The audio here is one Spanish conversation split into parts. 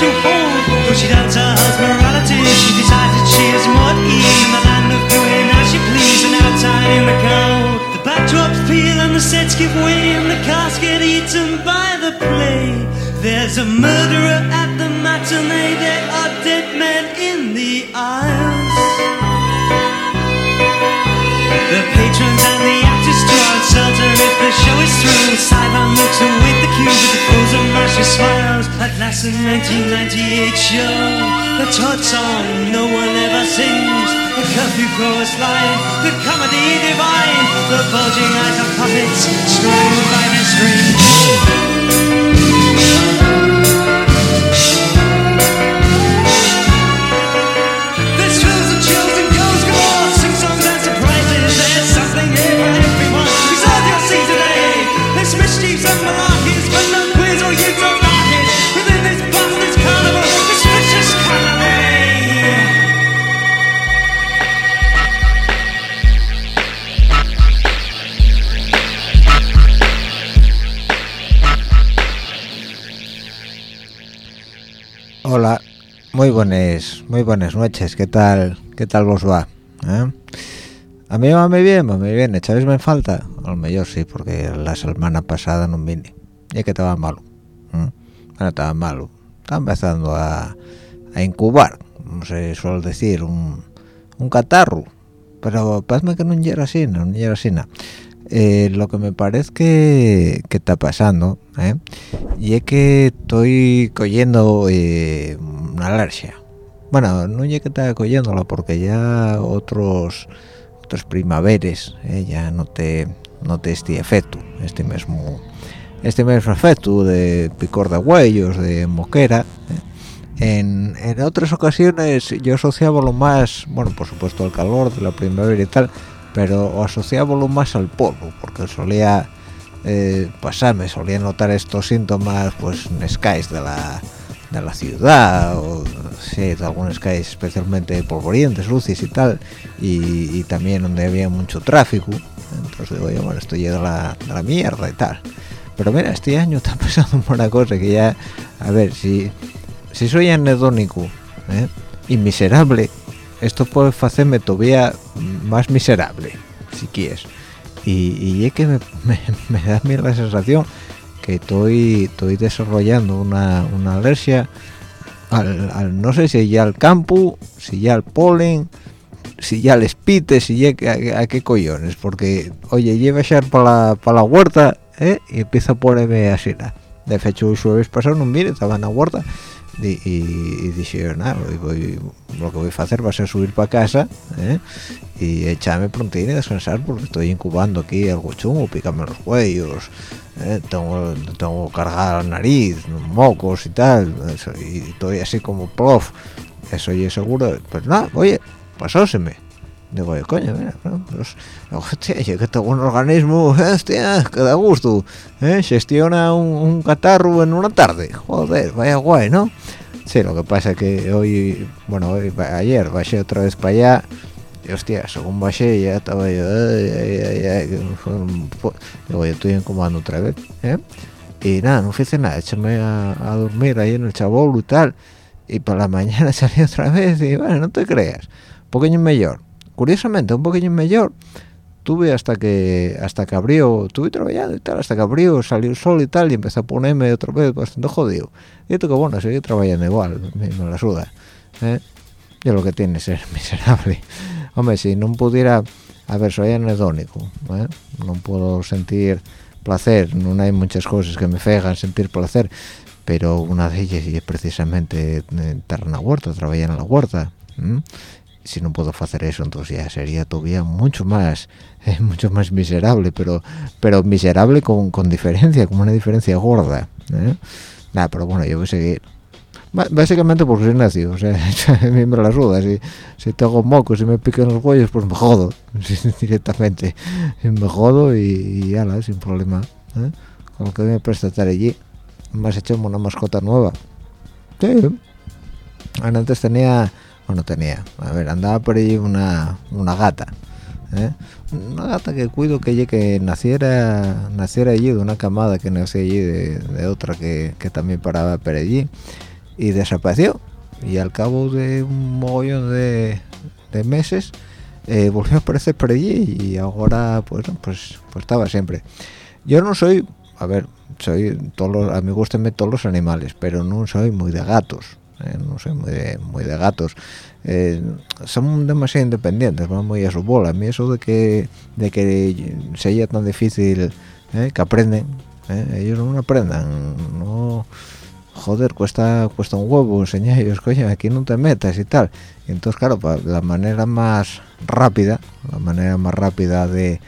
To hold. Though she doubts her husband's morality, she decides that she is more in the land of doing as she please and outside in the cold. The backdrops peel and the sets give way and the cast get eaten by the play. There's a murderer at the matinee, there are dead men in the aisles. The patrons and the actors draw uncertain if the show is through. Sideline looks await the cue with the frozen masher smiles. At last, the 1998 show, the Todd song no one ever sings. The curfew chorus line, the comedy divine, the bulging eyes of puppets strung by their strings. Buenas, muy buenas noches. ¿Qué tal? ¿Qué tal vos va? ¿Eh? A mí va muy bien, va muy bien. ¿Echáis me falta? A lo mejor sí, porque la semana pasada no vine. Y que estaba malo. ¿eh? Bueno, estaba malo. Estaba empezando a, a incubar, no sé, suelo decir, un, un catarro. Pero parece que no era así, no era así nada. Eh, lo que me parece que, que está pasando ¿eh? y es que estoy cogiendo eh, una alergia bueno no es que está cogiéndola porque ya otros otros primaveres ¿eh? ya no te no te este efecto este mismo este mismo efecto de picor de huellos de moquera en, en otras ocasiones yo asociaba lo más bueno por supuesto el calor de la primavera y tal pero asociábalo más al polvo porque solía eh, pasarme solía notar estos síntomas pues en skies de la de la ciudad o sí, de algunos skies especialmente polvorientes luces y tal y, también donde había mucho tráfico entonces digo yo bueno esto llega de la, de la mierda y tal pero mira este año está pasando una cosa que ya a ver si si soy anedónico ¿eh? y miserable esto puede hacerme todavía más miserable si quieres y, y es que me, me, da a la sensación que estoy estoy desarrollando una, una alergia al, al- no sé si ya al campo si ya al polen si ya les pites si ya a, qué cojones porque oye lleva a ser para la, la huerta ¿eh? y empieza a ponerme así de hecho el jueves pasado no mire estaba en la huerta y, y, dije nada lo que voy a hacer va a ser subir para casa ¿eh? y echarme prontito y descansar porque estoy incubando aquí algo chungo pícame los cuellos ¿eh? tengo tengo cargar la nariz mocos y tal y estoy así como prof eso y seguro pues nada oye pasóseme digo coño mira pues, hostia yo que tengo un organismo hostia que da gusto ¿eh? gestiona un, catarro en una tarde. Joder vaya guay no sí lo que pasa es que hoy bueno hoy ayer bajé otra vez para allá y hostia según bajé ya estaba yo digo yo estoy en otra vez ¿eh? y nada no hice nada échame a, dormir ahí en el chabón y tal. Y por la mañana salí otra vez y bueno no te creas un poquillo mejor curiosamente un poquillo mejor tuve hasta que hasta que abrió tuve trabajando y tal hasta que abrió salió el sol y tal y empecé a ponerme otra vez bastante jodido y esto que bueno seguí trabajando igual me, la suda ¿eh? yo lo que tiene es ser miserable hombre si no pudiera a ver soy anedónico ¿eh? no puedo sentir placer no hay muchas cosas que me fegan sentir placer pero una de ellas es precisamente estar en la huerta, trabajar en la huerta. Si no puedo hacer eso, entonces ya sería todavía mucho más, mucho más miserable, pero pero miserable con, con diferencia, con una diferencia gorda. ¿eh? Nada, pero bueno, yo voy a seguir. Básicamente porque soy nacido, o sea, a mí me las rudas, si, si tengo mocos y me pican los huellos, pues me jodo, directamente, me jodo y, y ala, sin problema, ¿eh? con lo que me presta estar allí me has una mascota nueva. Sí. Antes tenía, bueno, tenía, a ver, andaba por allí una, una gata. ¿eh? Una gata que cuido que que naciera naciera allí de una camada que nació allí de, otra que, que, también paraba por allí y desapareció. Y al cabo de un mogollón de, de meses eh, volvió a aparecer por allí y ahora pues, pues, pues estaba siempre. Yo no soy, a ver, soy todos a mí gustan todos los animales pero no soy muy de gatos eh, no soy muy de, gatos eh, son demasiado independientes van muy a su bola. A mí eso de que de que sea tan difícil eh, que aprenden ellos no aprendan no joder cuesta cuesta un huevo enseñar ellos coño aquí no te metas y tal entonces claro la manera más rápida la manera más rápida de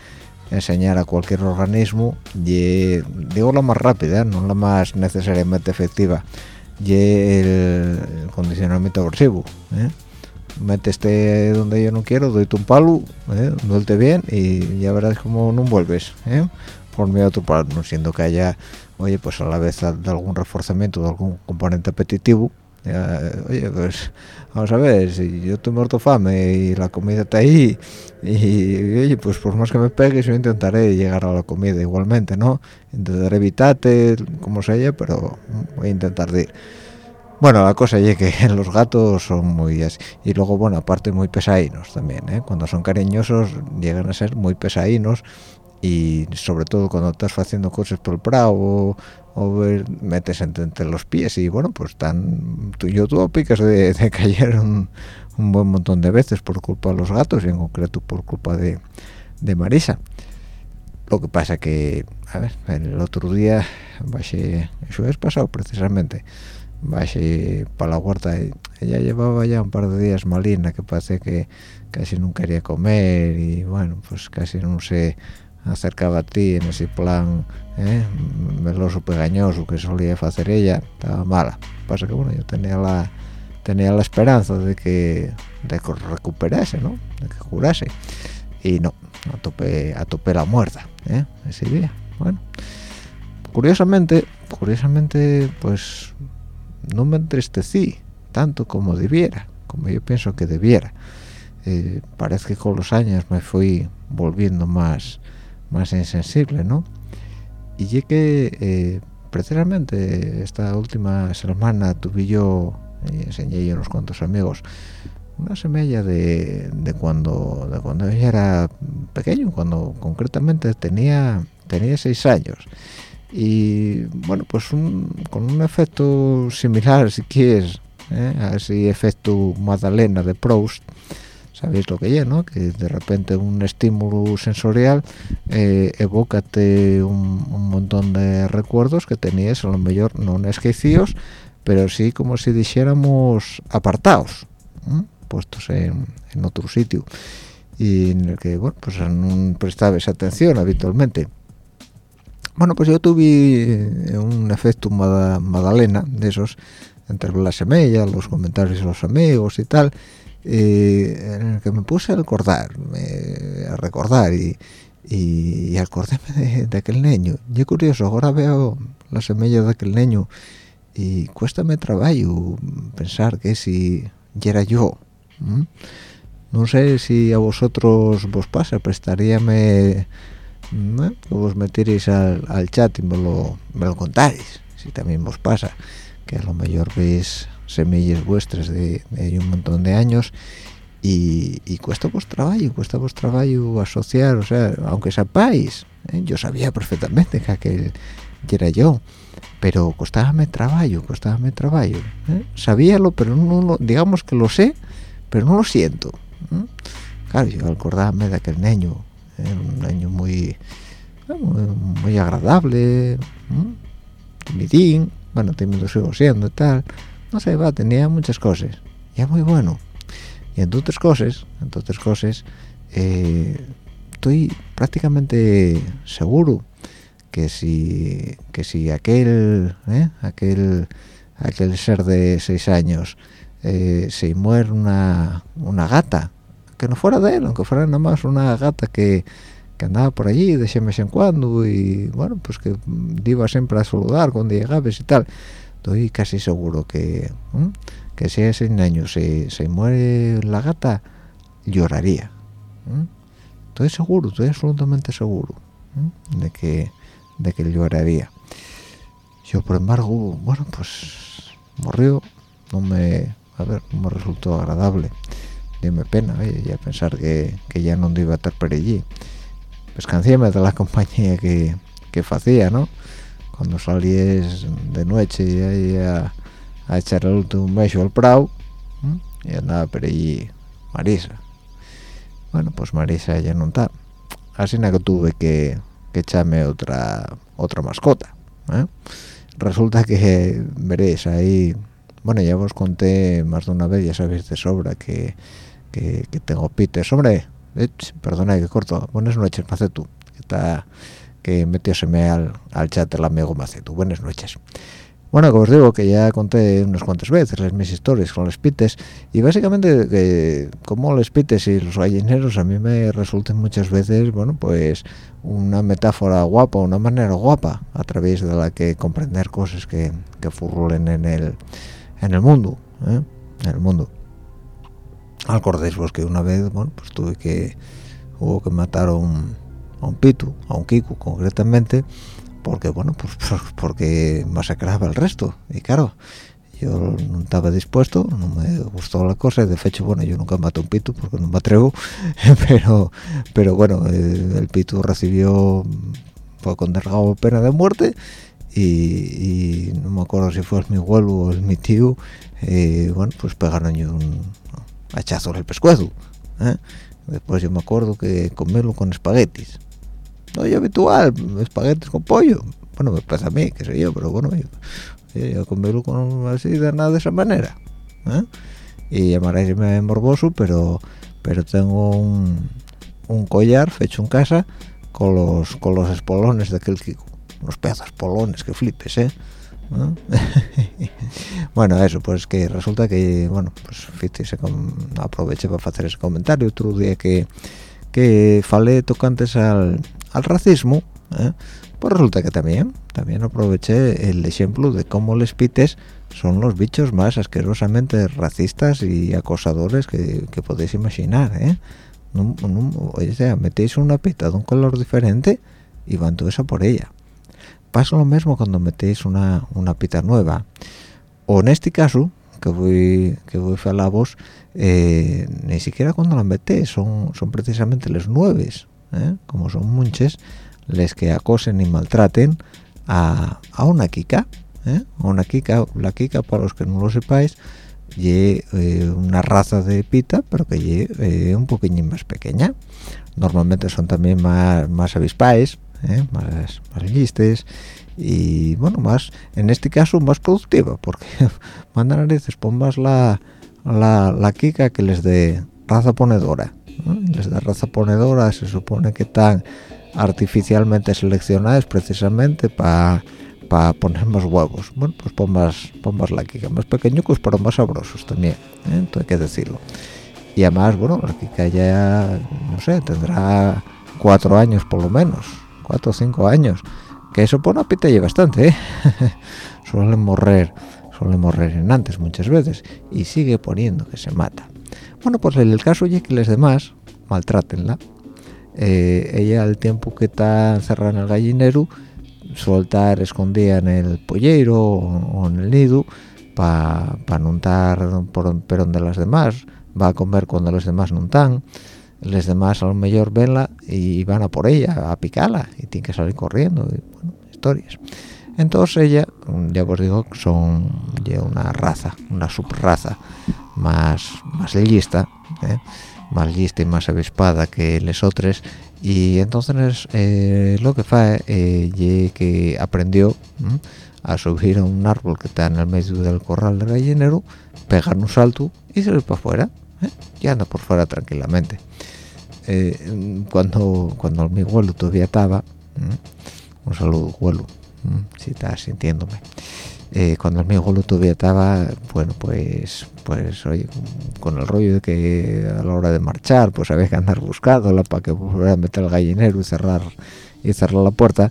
enseñar a cualquier organismo y digo la más rápida no la más necesariamente efectiva y el, condicionamiento aversivo ¿eh? este donde yo no quiero doy un palo ¿eh? duelte bien y ya verás cómo no vuelves ¿eh? por mí a otro palo siendo que haya oye pues a la vez de algún reforzamiento de algún componente apetitivo oye pues vamos a ver si yo estoy muerto fame y la comida está ahí y, oye pues por más que me pegues yo intentaré llegar a la comida igualmente no intentaré evitarte como sea pero voy a intentar ir bueno la cosa es que los gatos son muy así y luego bueno aparte muy pesadinos también ¿eh? cuando son cariñosos llegan a ser muy pesadinos y sobre todo cuando estás haciendo cosas por el prado o, metes entre, los pies y bueno pues tan tú, yo tuve picas de, de un, buen montón de veces por culpa de los gatos y en concreto por culpa de, de Marisa. Lo que pasa que a ver el otro día bajé eso es pasado precisamente bajé para la huerta y ella llevaba ya un par de días malina que parece que casi no quería comer y bueno pues casi no sé acercaba a ti en ese plan ¿eh? meloso pegañoso que solía hacer ella estaba mala. Pasa que bueno yo tenía la tenía la esperanza de que recuperase no de que curase. Y no a tope a tope la muerta ¿eh? ese día. Bueno curiosamente curiosamente pues no me entristecí tanto como debiera como yo pienso que debiera. Eh, parece que con los años me fui volviendo más más insensible, ¿no? Y ya que eh, precisamente esta última semana tuve yo, y enseñé yo unos cuantos amigos, una semilla de, de, cuando de cuando yo era pequeño, cuando concretamente tenía tenía seis años. Y bueno, pues con un efecto similar, si quieres, ¿eh? a ese efecto Magdalena de Proust, sabéis lo que es, ¿no? Que de repente un estímulo sensorial eh, evócate un, montón de recuerdos que tenías a lo mejor no esquecidos, pero sí como si dijéramos apartados, puestos en, otro sitio y en el que, bueno, pues no prestabas atención habitualmente. Bueno, pues yo tuve un efecto Madalena de esos entre la semilla, los comentarios de los amigos y tal, eh, en el que me puse a recordar, a recordar y, y, acordéme de, aquel niño. Y curioso, ahora veo la semilla de aquel niño y cuéstame trabajo pensar que si era yo. No sé si a vosotros vos pasa, prestaríame que vos metierais al, chat y me lo, me lo contáis, si también vos pasa, que a lo mejor veis semillas vuestras de, un montón de años y, cuesta vos trabajo, cuesta vos trabajo asociar, o sea, aunque sepáis, ¿eh? yo sabía perfectamente que aquel era yo, pero costábame trabajo, costábame trabajo, ¿eh? sabíalo, pero no lo, digamos que lo sé, pero no lo siento. ¿eh? Claro, yo acordarme de aquel niño, un niño muy, muy, agradable, timidín, bueno, tímido sigo siendo y tal, no sé, va, tenía muchas cosas, y es muy bueno. Y entre otras cosas, entre cosas, eh, estoy prácticamente seguro que si, que si aquel, eh, aquel, aquel ser de seis años eh, se muere una, una gata, que no fuera de él, aunque fuera nada más una gata que, que andaba por allí de vez en cuando y bueno, pues que iba siempre a saludar cuando llegabas y tal, estoy casi seguro que que si ese niño se, se muere la gata lloraría estoy seguro estoy absolutamente seguro de que de que lloraría. Yo por embargo bueno pues murió no me a ver no me resultó agradable. Dime pena ya pensar que, que, ya no iba a estar por allí. Pues de la compañía que, que hacía no cuando salíes de noche y a, echar el último beso al prau y andaba por allí Marisa. Bueno pues Marisa ya no está. Así que tuve que, echarme otra otra mascota ¿eh? resulta que veréis ahí bueno ya os conté más de una vez ya sabéis de sobra que, que, tengo pites hombre perdona que corto buenas noches Macetu que está que metióseme al, al chat el amigo Macetu. Buenas noches. Bueno, como os digo, que ya conté unas cuantas veces las mis historias con los pites y básicamente como los pites y los gallineros a mí me resultan muchas veces, bueno, pues una metáfora guapa, una manera guapa a través de la que comprender cosas que, que en el, en el mundo, ¿eh? en el mundo. Acordéis vos que una vez, bueno, pues tuve que, hubo que matar a un a un pitu, a un kiku concretamente, porque bueno, pues, pues porque masacraba el resto. Y claro, yo no estaba dispuesto, no me gustó la cosa, de hecho, bueno, yo nunca maté un pitu porque no me atrevo, pero, pero bueno, eh, el pitu recibió, fue condenado pena de muerte y, no me acuerdo si fue mi abuelo o mi tío, eh, bueno, pues pegaron un hachazo en el pescuezo. ¿eh? Después yo me acuerdo que comerlo con espaguetis no es habitual, espaguetis con pollo. Bueno, me pasa a mí, qué sé yo, pero bueno, yo, yo comerlo con así de nada de esa manera. ¿eh? Y llamaréis morboso, pero pero tengo un, un collar hecho en casa con los con los espolones de aquel Kiko. Unos pedazos espolones que flipes, ¿eh? ¿Eh? bueno, eso, pues que resulta que, bueno, pues fíjate, aproveché para hacer ese comentario otro día que que falé tocantes al, al racismo, ¿eh? pues resulta que también, también aproveché el ejemplo de cómo los pites son los bichos más asquerosamente racistas y acosadores que, podéis imaginar, ¿eh? o sea, metéis una pita de un color diferente y van todos a por ella. Pasa lo mismo cuando metéis una, una pita nueva. O en este caso, que voy que voy a voz, eh, ni siquiera cuando la metéis, son, son precisamente los nueves, ¿eh? como son muchos, les que acosen y maltraten a, una kika, ¿eh? una kika, la kika para los que no lo sepáis, y una raza de pita pero que es un poquillo más pequeña normalmente son también más más avispáis más más listes y bueno más en este caso más productiva porque mandan narices pon más la, la, la kika que les de raza ponedora les de raza ponedora se supone que están artificialmente seleccionadas precisamente para para poner más huevos bueno pues pon más pon más más pequeñucos pero más sabrosos también ¿eh? entonces hay que decirlo y además bueno la kika ya no sé tendrá cuatro años por lo menos cuatro o cinco años que eso pone y bastante ¿eh? suelen morrer suelen morrer en antes muchas veces y sigue poniendo que se mata bueno pues el caso es que los demás maltrátenla. Eh, ella al tiempo que está encerrada en el gallinero soltar escondida en el pollero o, en el nido para pa no por donde las demás. Va a comer cuando los demás no están los demás a lo mejor venla y van a por ella, a picarla y tienen que salir corriendo, y, bueno, historias. Entonces ella, ya os digo, son ya una raza, una subraza más, más lista, ¿eh? más lista y más avispada que les otros. Y entonces eh, lo que fue eh, que aprendió a subir a un árbol que está en el medio del corral del gallinero, pegar un salto y salir para afuera ¿eh? y anda por fuera tranquilamente. Cuando cuando mi abuelo todavía estaba un saludo abuelo si estás sintiéndome eh, cuando mi abuelo todavía estaba bueno pues pues oye con el rollo de que a la hora de marchar pues había que andar buscándola para que volviera a meter el gallinero y cerrar y cerrar la puerta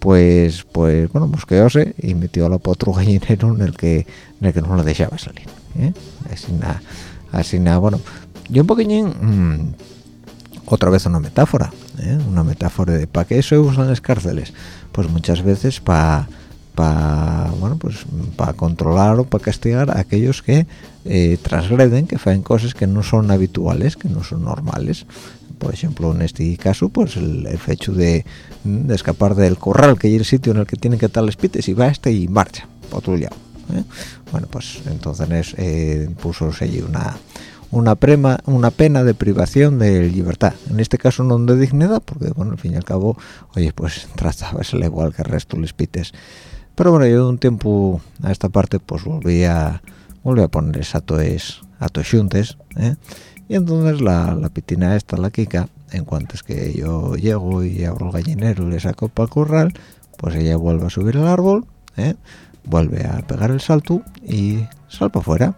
pues pues bueno mosqueóse y metió a la otro gallinero en el que en el que no lo dejaba salir ¿eh? así nada así nada bueno yo un poquillín mmm, otra vez una metáfora ¿eh? una metáfora de para qué se usan las cárceles pues muchas veces para para bueno pues para controlar o para castigar a aquellos que eh, transgreden que hacen cosas que no son habituales que no son normales por ejemplo en este caso pues el, el hecho de, de, escapar del corral que es el sitio en el que tienen que estar los pites y va este y marcha para otro lado ¿eh? bueno pues entonces eh, puso allí una una pena de privación de libertad en este caso no de dignidad porque bueno al fin y al cabo oye pues tratábasele igual que el resto los pites pero bueno yo de un tiempo a esta parte pues volví a volví a poner a toes a ¿eh? y entonces la, la pitina esta la kika en cuanto es que yo llego y abro el gallinero y le saco para el corral pues ella vuelve a subir al árbol ¿eh? vuelve a pegar el salto y salpa afuera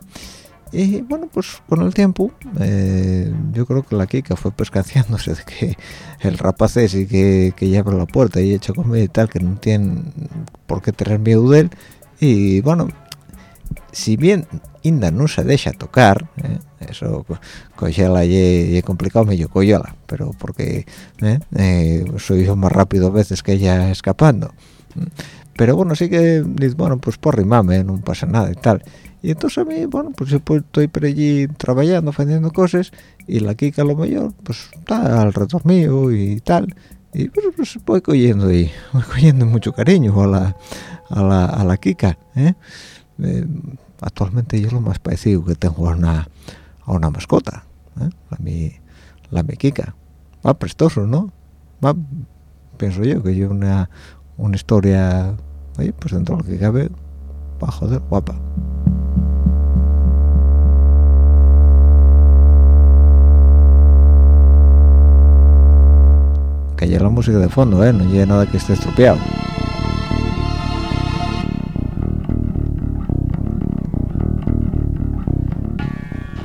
y bueno pues con el tiempo eh, yo creo que la Kika fue pescaciándose de que el rapaz ese que, que abre la puerta y echa comida y tal que no tiene por qué tener miedo de él. Y bueno si bien Inda no se deja tocar eh, eso cogerla y, y complicado me yo coyola pero porque eh, eh, soy yo más rápido a veces que ella escapando. Pero bueno sí que bueno pues por rimame no pasa nada y tal y entonces a mí bueno pues yo estoy por allí trabajando haciendo cosas y la Kika lo mejor pues está alrededor mío y tal y pues, pues voy cogiendo y voy cogiendo mucho cariño a la a la, a la Kika ¿eh? Eh, actualmente yo lo más parecido que tengo a una a una mascota ¿eh? la mi la mi Kika va prestoso no va pienso yo que yo una una historia oye pues dentro de lo que cabe va joder guapa que ya la música de fondo, ¿eh? no llega nada que esté estropeado.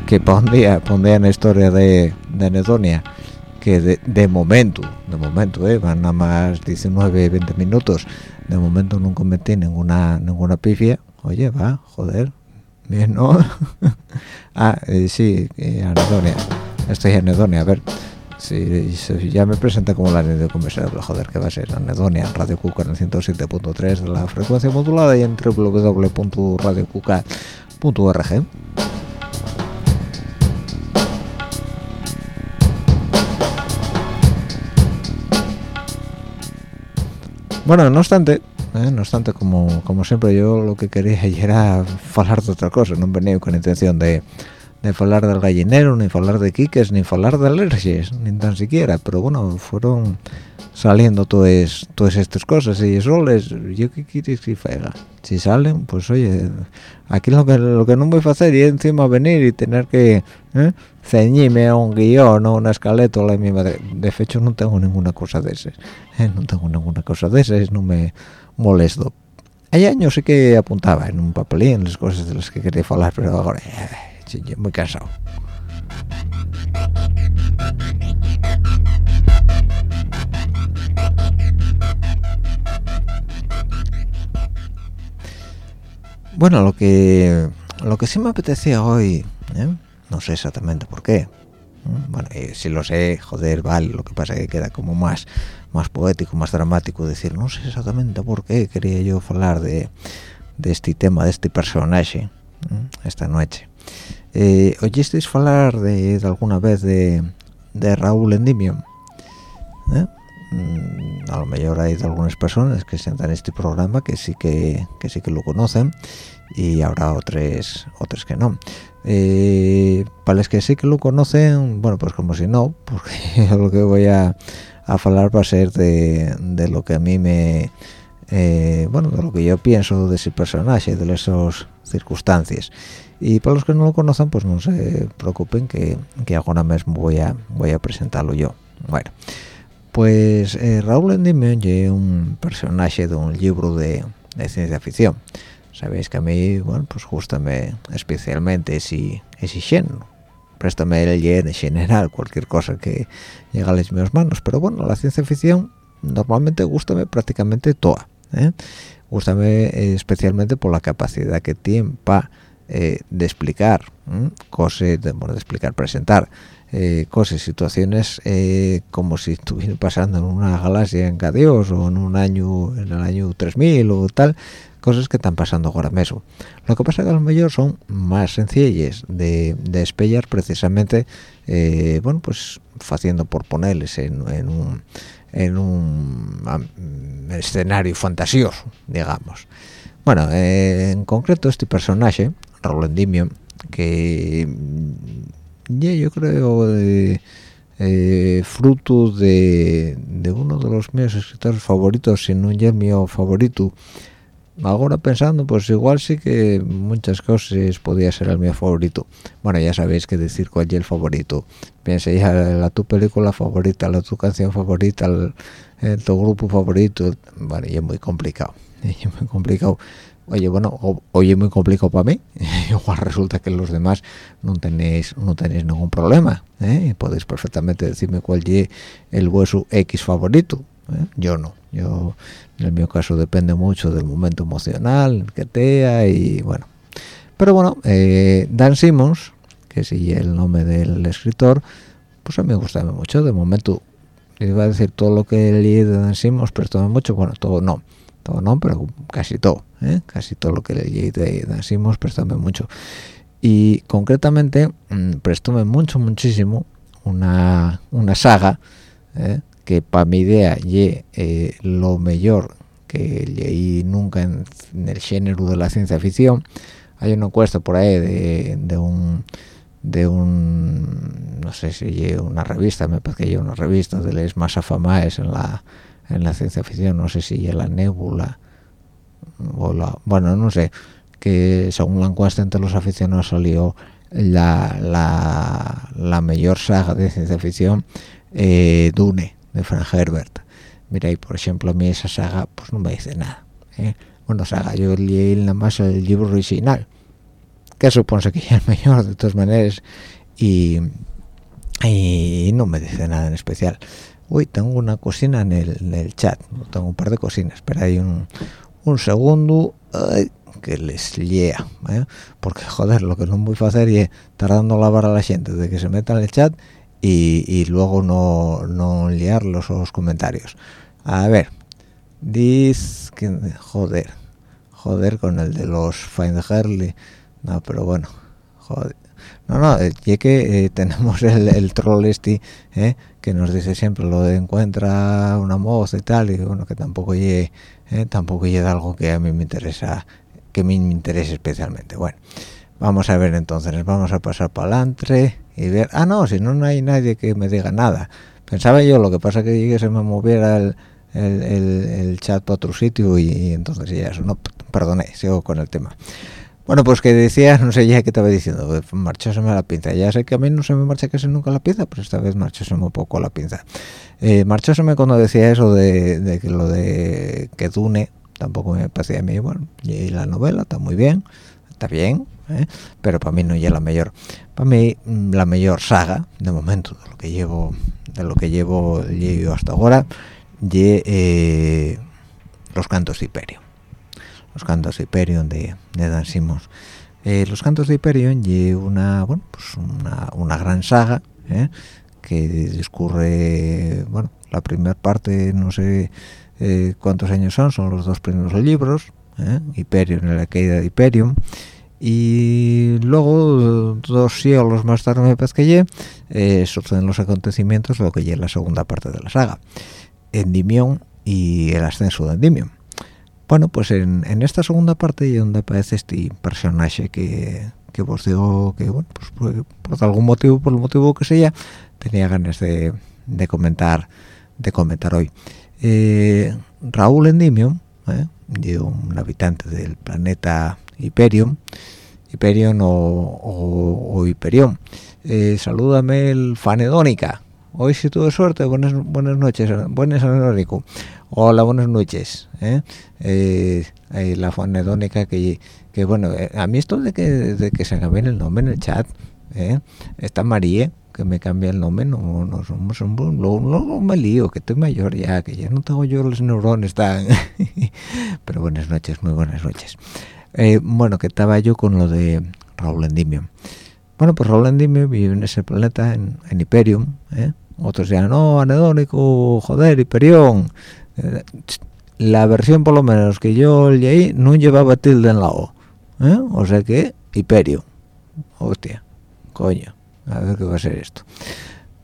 Que pondría, pondría en la historia de, de Anedonia, que de, de, momento, de momento, ¿eh? van nada más 19, 20 minutos, de momento no cometí ninguna, ninguna pifia, oye, va, joder, bien, ¿no? ah, eh, sí, eh, Anedonia, estoy en Anedonia, a ver si, ya me presenta como la de comercial joder que va a ser Anedonia Radio Cuca en el 107.3 de la frecuencia modulada y en www.radiocuca.org bueno no obstante ¿eh? no obstante como, como siempre yo lo que quería era hablar de otra cosa no venía con intención de de hablar del gallinero ni hablar de quiques ni hablar de alergias ni tan siquiera pero bueno fueron saliendo todas todas estas cosas y eso les yo qué quieres que fega si salen pues oye aquí lo que lo que no voy a hacer y encima venir y tener que ¿eh? ceñirme a un guion o una escaleta la mi madre de hecho no tengo ninguna cosa de esas ¿eh? no tengo ninguna cosa de esas no me molesto hay años sí que apuntaba en un papelín las cosas de las que quería hablar pero ahora eh, muy cansado Bueno, lo que lo que sí me apetecía hoy, ¿eh? no sé exactamente por qué. Bueno, si lo sé, joder, vale, lo que pasa es que queda como más más poético, más dramático decir, no sé exactamente por qué quería yo hablar de, de este tema, de este personaje esta noche. Eh, ¿Oyisteis hablar de, alguna vez de, de Raúl Endimio? ¿Eh? Mm, a lo mejor hay algunas personas que sientan este programa que sí que, que sí que lo conocen y habrá otras otras que no eh, para los que sí que lo conocen bueno pues como si no porque lo que voy a, a hablar va a ser de, de lo que a mí me eh, bueno de lo que yo pienso de ese personaje de esas circunstancias y para los que no lo conocen pues no se preocupen que, que ahora mismo voy a voy a presentarlo yo bueno pues eh, Raúl Endymion es un personaje de un libro de, ciencia ficción. Sabéis que a mí, bueno, pues justamente especialmente ese, ese género. Préstame el en general, cualquier cosa que llegue a las mis manos. Pero bueno, la ciencia ficción normalmente gustame prácticamente toda. ¿eh? Gústame especialmente por la capacidad que tiene para eh, de explicar cosas, de, bueno, de explicar, presentar eh, cosas, situaciones eh, como si estuviera pasando en una galaxia en Dios o en un año, en el año 3000 o tal, cosas que están pasando ahora mismo. Lo que pasa que a lo mejor son más sencillas de, de espellar precisamente, eh, bueno, pues haciendo por ponerles en, un en un escenario fantasioso, digamos. Bueno, en concreto este personaje, Rolandimio, que yo creo de eh, fruto de, uno de los míos escritores favoritos si no es mío favorito. Ahora pensando pues igual sí que muchas cosas podía ser el mío favorito. Bueno ya sabéis que decir cuál es el favorito. Piensa ya la tu película favorita la tu canción favorita el, tu grupo favorito. Vale y es muy complicado es muy complicado oye bueno oye muy complicado para mí. Igual resulta que los demás no tenéis no tenéis ningún problema ¿eh? podéis perfectamente decirme cuál es el vuestro x favorito ¿eh? yo no. Yo en el mío caso depende mucho del momento emocional que tenga y bueno. Pero bueno eh, Dan Simmons que es el nombre del escritor pues a mí me gusta mucho. De momento iba a decir todo lo que leí de Dan Simmons pero todo mucho. Bueno todo no todo no pero casi todo ¿eh? casi todo lo que leí de Simmons prestóme mucho y concretamente mmm, prestóme mucho muchísimo una, una saga ¿eh? que para mi idea y eh, lo mejor que leí nunca en, el género de la ciencia ficción hay una encuesta por ahí de, de un de un no sé si una revista me parece que una revista de las más afamadas en la en la ciencia ficción no sé si la nébula bueno no sé que según la encuesta entre los aficionados salió la, la, la mejor saga de ciencia ficción eh, Dune de Frank Herbert mira y por ejemplo a mí esa saga pues no me dice nada ¿eh? bueno saga yo leí nada más el libro original que supone que es mejor de todas maneras y, y no me dice nada en especial uy tengo una cocina en el, chat tengo un par de cocinas espera hay un, un segundo que les lea ¿eh? porque joder lo que no voy a hacer es tardando lavar a la gente de que se meta en el chat y, luego no, no liar los, comentarios a ver dice que joder joder con el de los Find no pero bueno joder no no ya que eh, tenemos el, el troll este ¿eh? que nos dice siempre lo de encuentra una moza y tal y bueno que tampoco llegue eh, tampoco llega algo que a mí me interesa que a mí me interese especialmente. Bueno vamos a ver entonces vamos a pasar para adelante y ver. Ah no si no, hay nadie que me diga nada. Pensaba yo lo que pasa que llegue se me moviera el, el, chat para otro sitio y, entonces ya eso. No perdone sigo con el tema. Bueno, pues que decía, no sé ya qué estaba diciendo, marchóseme la pinza. Ya sé que a mí no se me marcha casi nunca la pinza, pero esta vez marchóseme un poco la pinza. Eh, marchóseme cuando decía eso de, que lo de que Dune tampoco me parecía a mí, bueno, y la novela está muy bien, está bien, ¿eh? pero para mí no es la mayor. Para mí mm, la mayor saga, de momento, de lo que llevo, de lo que llevo, hasta ahora, y eh, Los Cantos de Hiperio los cantos de Hyperion de, de Dan Simmons. Eh, los cantos de Hyperion y una, bueno, pues una, una gran saga. Que discurre, bueno, la primera parte, no sé eh, cuántos años son, son los dos primeros libros, Hyperion y la caída de Hyperion, y luego dos siglos más tarde me parece que eh, suceden los acontecimientos lo que ya la segunda parte de la saga Endymion y el ascenso de Endymion. Bueno, pues en, esta segunda parte y donde aparece este personaje que, que os digo que, bueno, pues por, algún motivo, por el motivo que sea, tenía ganas de, comentar de comentar hoy. Eh, Raúl Endymion, eh, un habitante del planeta Hyperion, Hyperion o, o, Hyperion. Eh, salúdame el Fanedónica. Hoy si tuve suerte, buenas, buenas noches, buenas Anónico. Hola, buenas noches. la fonedónica que, que bueno, a mí esto de que, de que se cambie el nombre en el chat, está María, que me cambia el nombre, no, no, somos, no, no, me lío, que estoy mayor ya, que ya no tengo yo los neurones tan... Pero buenas noches, muy buenas noches. bueno, que estaba yo con lo de Raúl Endimio. Bueno, pues Raúl Endimio vive en ese planeta, en, en Hyperium, otros dirán, no, anedónico, joder, Hyperión, la versión por lo menos que yo leí no llevaba tilde en la O ¿eh? o sea que hiperio hostia coño a ver qué va a ser esto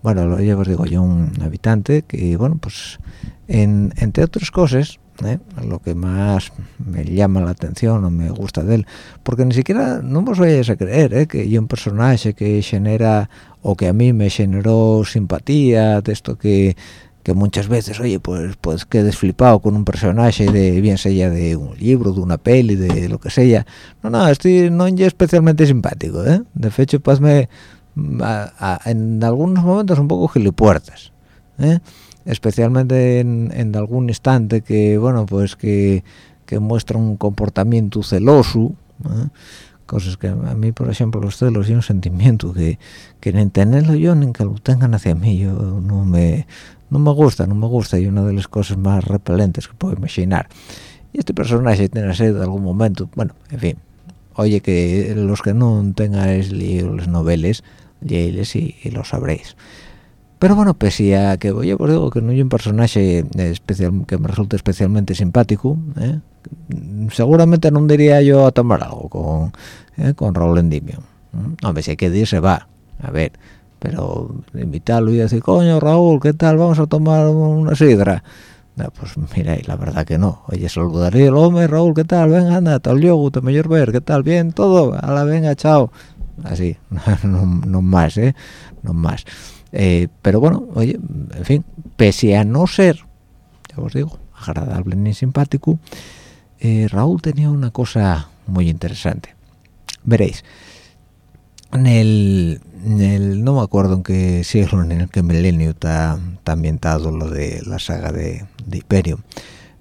bueno ya os digo yo un habitante que bueno pues en, entre otras cosas ¿eh? lo que más me llama la atención o me gusta de él porque ni siquiera no os vayáis a creer ¿eh? que yo un personaje que genera o que a mí me generó simpatía de esto que que muchas veces, oye, pues pues quedes flipado con un personaje de bien sea de un libro, de una peli, de lo que sea. No, no, estoy no es especialmente simpático, ¿eh? De hecho, pues me en algunos momentos un poco gilipuertas, ¿eh? Especialmente en, algún instante que, bueno, pues que, que muestra un comportamiento celoso, ¿eh? cosas que a mí por ejemplo los celos y un sentimiento que, que ni tenerlo yo ni que lo tengan hacia mí yo no me no me gusta, no me gusta, y una de las cosas más repelentes que puedo imaginar. Y este personaje tiene sed de algún momento, bueno, en fin, oye que los que no tengáis leído las novelas, leíles y, lo sabréis. Pero bueno, pese a que voy a pues digo que no hay un personaje especial que me resulte especialmente simpático, ¿eh? seguramente no diría yo a tomar algo con, ¿eh? con Raúl Endimio. Hombre, si hay que ir, se va. A ver, pero invitarlo y decir, coño Raúl, ¿qué tal? Vamos a tomar una sidra. pues mira, y la verdad que no. Oye, saludaría el hombre, Raúl, ¿qué tal? Venga, anda, tal yogur, te mejor ver, ¿qué tal? Bien, todo, a la venga, chao. Así, no, más, ¿eh? No más. Eh, pero bueno, oye, en fin, pese a no ser, ya os digo, agradable ni simpático, eh, Raúl tenía una cosa muy interesante. Veréis, en el no me acuerdo en qué siglo en qué milenio está, ambientado lo de la saga de, de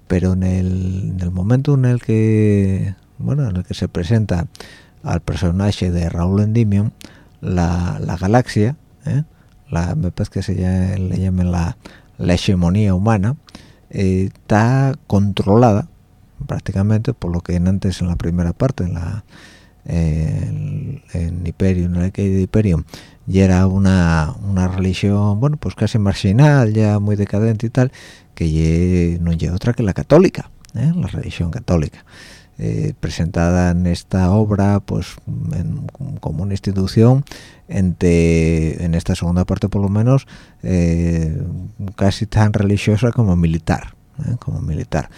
pero en el, momento en el que bueno en el que se presenta al personaje de Raúl Endymion la, galaxia ¿eh? la me parece que se llame la, la hegemonía humana eh, está controlada prácticamente por lo que antes en la primera parte en la en, en en el que de Hyperion, y era una, una religión, bueno, pues casi marginal, ya muy decadente y tal, que no lleva otra que la católica, ¿eh? la religión católica. Eh, presentada en esta obra pues como una institución en esta segunda parte por lo menos eh, casi tan religiosa como militar ¿eh? como militar.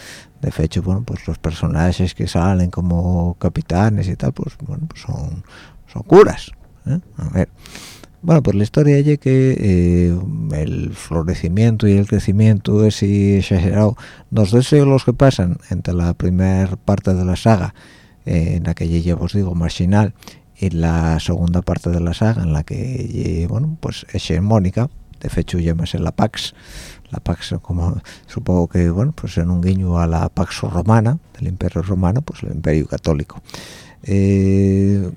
De hecho bueno pues los personajes que salen como capitanes y tal pues bueno pues son son curas a ver bueno, pues la historia es que eh, el florecimiento y el crecimiento es exagerado. Los dos siglos que pasan entre la primera parte de la saga, eh, en la que ya os digo, marginal, y la segunda parte de la saga, en la que, bueno, pues es hegemónica, de hecho llámase la Pax, la Pax como supongo que, bueno, pues en un guiño a la Pax Romana, del Imperio Romano, pues el Imperio Católico. Eh,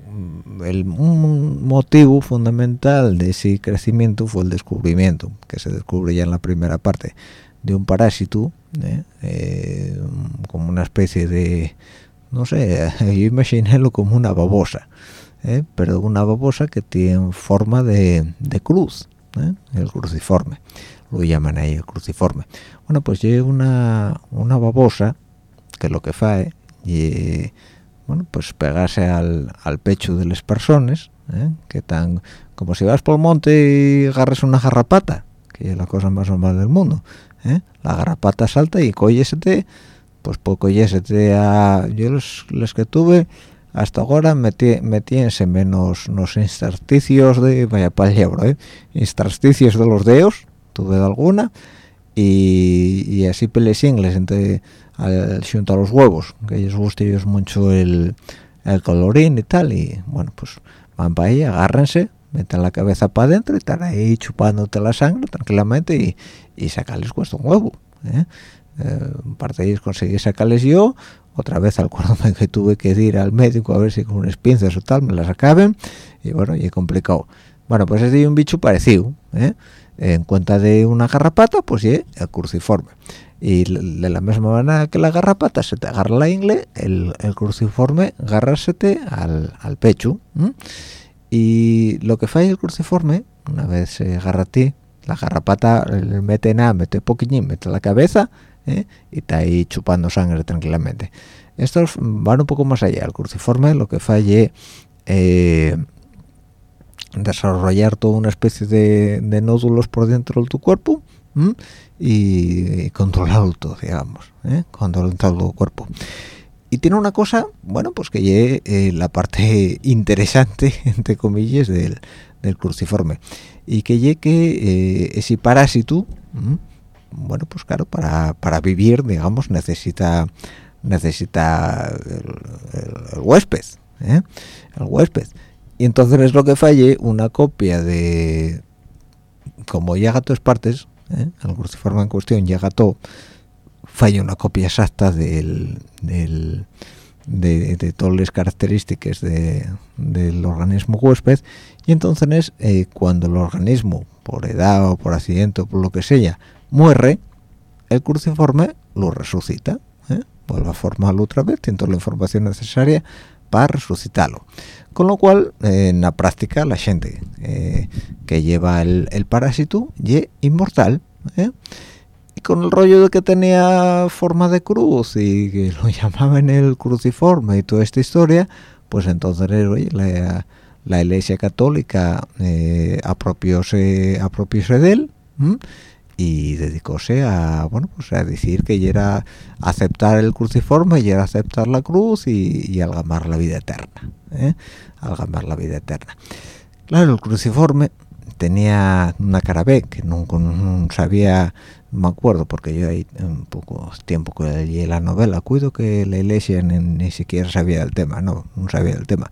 el, un motivo fundamental de ese crecimiento fue el descubrimiento, que se descubre ya en la primera parte, de un parásito, ¿eh? Eh, como una especie de, no sé, yo imaginélo como una babosa, pero una babosa que tiene forma de, cruz, el cruciforme, lo llaman ahí el cruciforme. Bueno, pues lleva una, una babosa que lo que fae y bueno, pues pegarse al, pecho de las personas, ¿eh? que tan como si vas por el monte y agarres una garrapata, que es la cosa más normal del mundo. ¿eh? La garrapata salta y cóyesete, pues pues cóyesete a... Yo los, que tuve hasta ahora metí, metíense menos los intersticios de... Vaya para ¿eh? Intersticios de los dedos, tuve alguna, y, y así peleé ingles entre al, junto a los huevos, que ellos gusta ellos mucho el, el colorín y tal, y bueno, pues van para ahí, agárrense, meten la cabeza para adentro y están ahí chupándote la sangre tranquilamente y, y sacarles cuesta un huevo. ¿eh? Eh, parte de ellos conseguí sacarles yo, otra vez acuérdame que tuve que ir al médico a ver si con unas pinzas o tal me las acaben, y bueno, y complicado. Bueno, pues es de un bicho parecido, ¿eh? En cuenta de una garrapata, pues sí, el cruciforme. Y de la misma manera que la garrapata se te agarra la ingle el, cruciforme agárrasete al, al pecho y lo que falla el cruciforme una vez se agarra a ti la garrapata le mete nada mete poquillín mete la cabeza ¿eh? y está ahí chupando sangre tranquilamente. Estos van un poco más allá. El cruciforme lo que falle eh, desarrollar toda una especie de, de nódulos por dentro de tu cuerpo y, controlarlo todo, digamos, ¿eh? controlar todo el cuerpo. Y tiene una cosa, bueno, pues que lleve eh, la parte interesante, entre comillas, del, del cruciforme. Y que llegue que eh, ese parásito, bueno, pues claro, para, para vivir, digamos, necesita necesita el, huésped, ¿eh? el huésped. Y entonces es lo que falle una copia de, como llega a todas partes, ¿eh? el cruciforme en cuestión llega todo falla una copia exacta del, de, todas las características del organismo huésped y entonces eh, cuando el organismo por edad o por accidente o por lo que sea muere el cruciforme lo resucita ¿eh? vuelve a formarlo otra vez tiene toda la información necesaria para resucitarlo con lo cual en la práctica la gente eh, que lleva el, parásito y inmortal ¿eh? y con el rollo de que tenía forma de cruz y que lo llamaban el cruciforme y toda esta historia pues entonces la, la iglesia católica eh, apropióse, apropióse de él y dedicóse a bueno pues a decir que era aceptar el cruciforme y era aceptar la cruz y, y algamar la vida eterna ¿eh? algamar la vida eterna. Claro el cruciforme tenía una cara B que no, sabía me acuerdo porque yo hay un poco tiempo que leí la novela cuido que la iglesia ni, siquiera sabía del tema no no sabía del tema.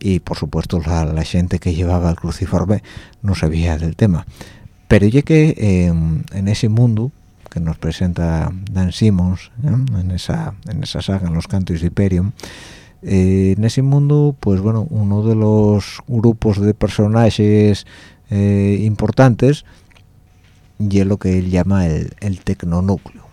Y por supuesto la, gente que llevaba el cruciforme no sabía del tema pero ya que em, en ese mundo que nos presenta Dan Simmons ¿eh? en esa en esa saga en los cantos de Hyperion eh, en ese mundo pues bueno uno de los grupos de personajes eh, importantes y es lo que él llama el, el tecnonúcleo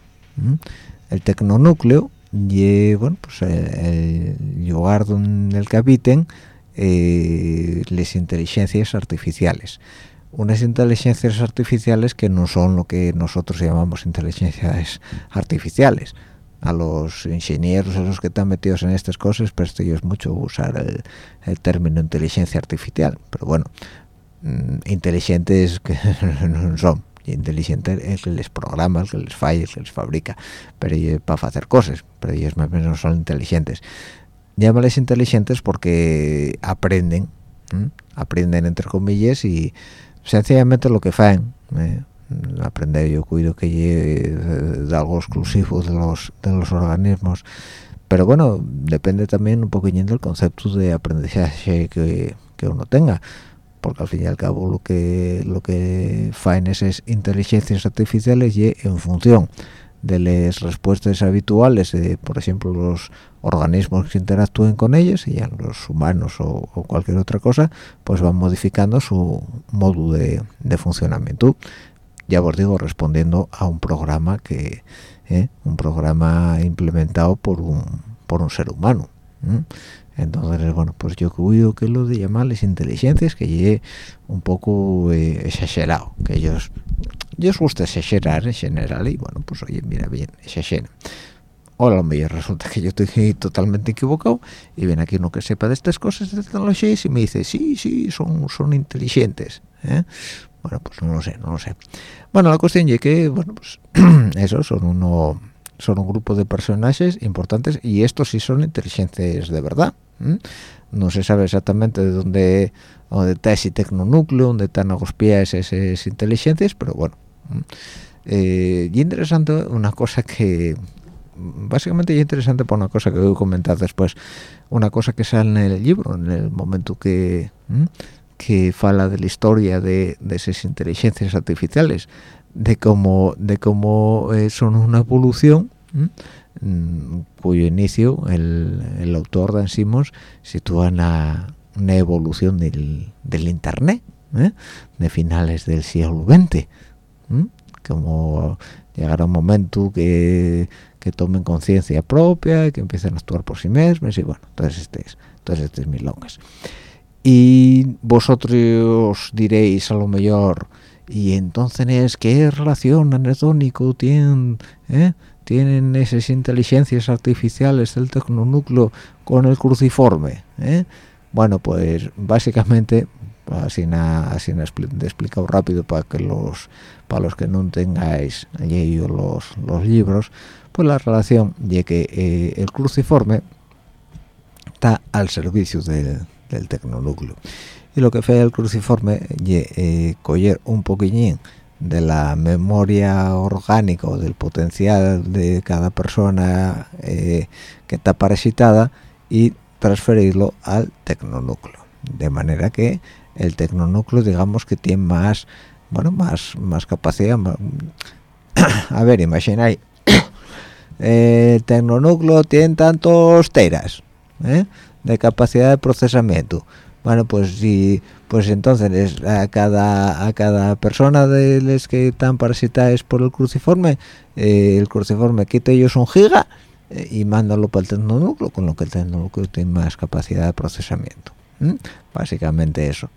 el tecnonúcleo y pues el, lugar donde el que habiten las inteligencias artificiales unas inteligencias artificiales que no son lo que nosotros llamamos inteligencias artificiales a los ingenieros, a los que están metidos en estas cosas, pero esto es mucho usar el, término inteligencia artificial. Pero bueno, mm, inteligentes que no son. Inteligente es que les programa, el que les falla, el que les fabrica, pero para hacer cosas, pero ellos más o menos son inteligentes. Llámales inteligentes porque aprenden, aprenden entre comillas y sencillamente lo que hacen. ¿eh? aprender yo cuido que llegue de algo exclusivo de los de los organismos pero bueno depende también un poquillo del concepto de aprendizaje que, que, uno tenga porque al fin y al cabo lo que lo que faen esas inteligencias artificiales y en función de las respuestas habituales de por ejemplo los organismos que interactúen con ellos sean los humanos o, cualquier otra cosa pues van modificando su modo de, de funcionamiento ya os digo respondiendo a un programa que ¿eh? un programa implementado por un por un ser humano entonces bueno pues yo creo que lo de llamarles inteligencias que llegue un poco eh, exagerado que ellos os gusta exagerar en general y bueno pues oye mira bien exageran o a lo mejor resulta que yo estoy totalmente equivocado y viene aquí uno que sepa de estas cosas de tecnología y me dice sí sí son son inteligentes ¿eh? bueno pues no lo sé no lo sé. Bueno la cuestión es que bueno pues eso son uno son un grupo de personajes importantes y estos sí son inteligentes de verdad no se sabe exactamente de dónde dónde está ese tecnonúcleo dónde están los pies esas inteligencias pero bueno eh, y interesante una cosa que básicamente es interesante por una cosa que voy a comentar después. Una cosa que sale en el libro en el momento que que fala de la historia de, esas inteligencias artificiales, de cómo, de cómo eh, son una evolución, cuyo inicio el, autor Dan Simons sitúa una, una evolución del, Internet, ¿eh? de finales del siglo XX, como llegará un momento que, que tomen conciencia propia, que empiecen a actuar por sí mismos, y bueno, todas estas, todas estas milongas y vosotros diréis a lo mejor y entonces qué relación anetónico tienen eh? Tienen esas inteligencias artificiales del tecnonúcleo con el cruciforme eh? bueno pues básicamente así na, así explicado rápido para que los para los que no tengáis leído los, los libros pues la relación de que eh, el cruciforme está al servicio del del tecnonúcleo y lo que fue el cruciforme eh, coger un poquillín de la memoria orgánica o del potencial de cada persona eh, que está parasitada y transferirlo al tecnonúcleo de manera que el tecnonúcleo digamos que tiene más bueno más más capacidad a ver imagináis el tecnonúcleo tiene tantos teras ¿eh? de capacidad de procesamiento. Bueno pues si pues entonces a cada a cada persona de los que están parasitadas por el cruciforme eh, el cruciforme quita ellos un giga eh, y mándalo para el tecnonúcleo con lo que el tecnonúcleo tiene más capacidad de procesamiento básicamente eso.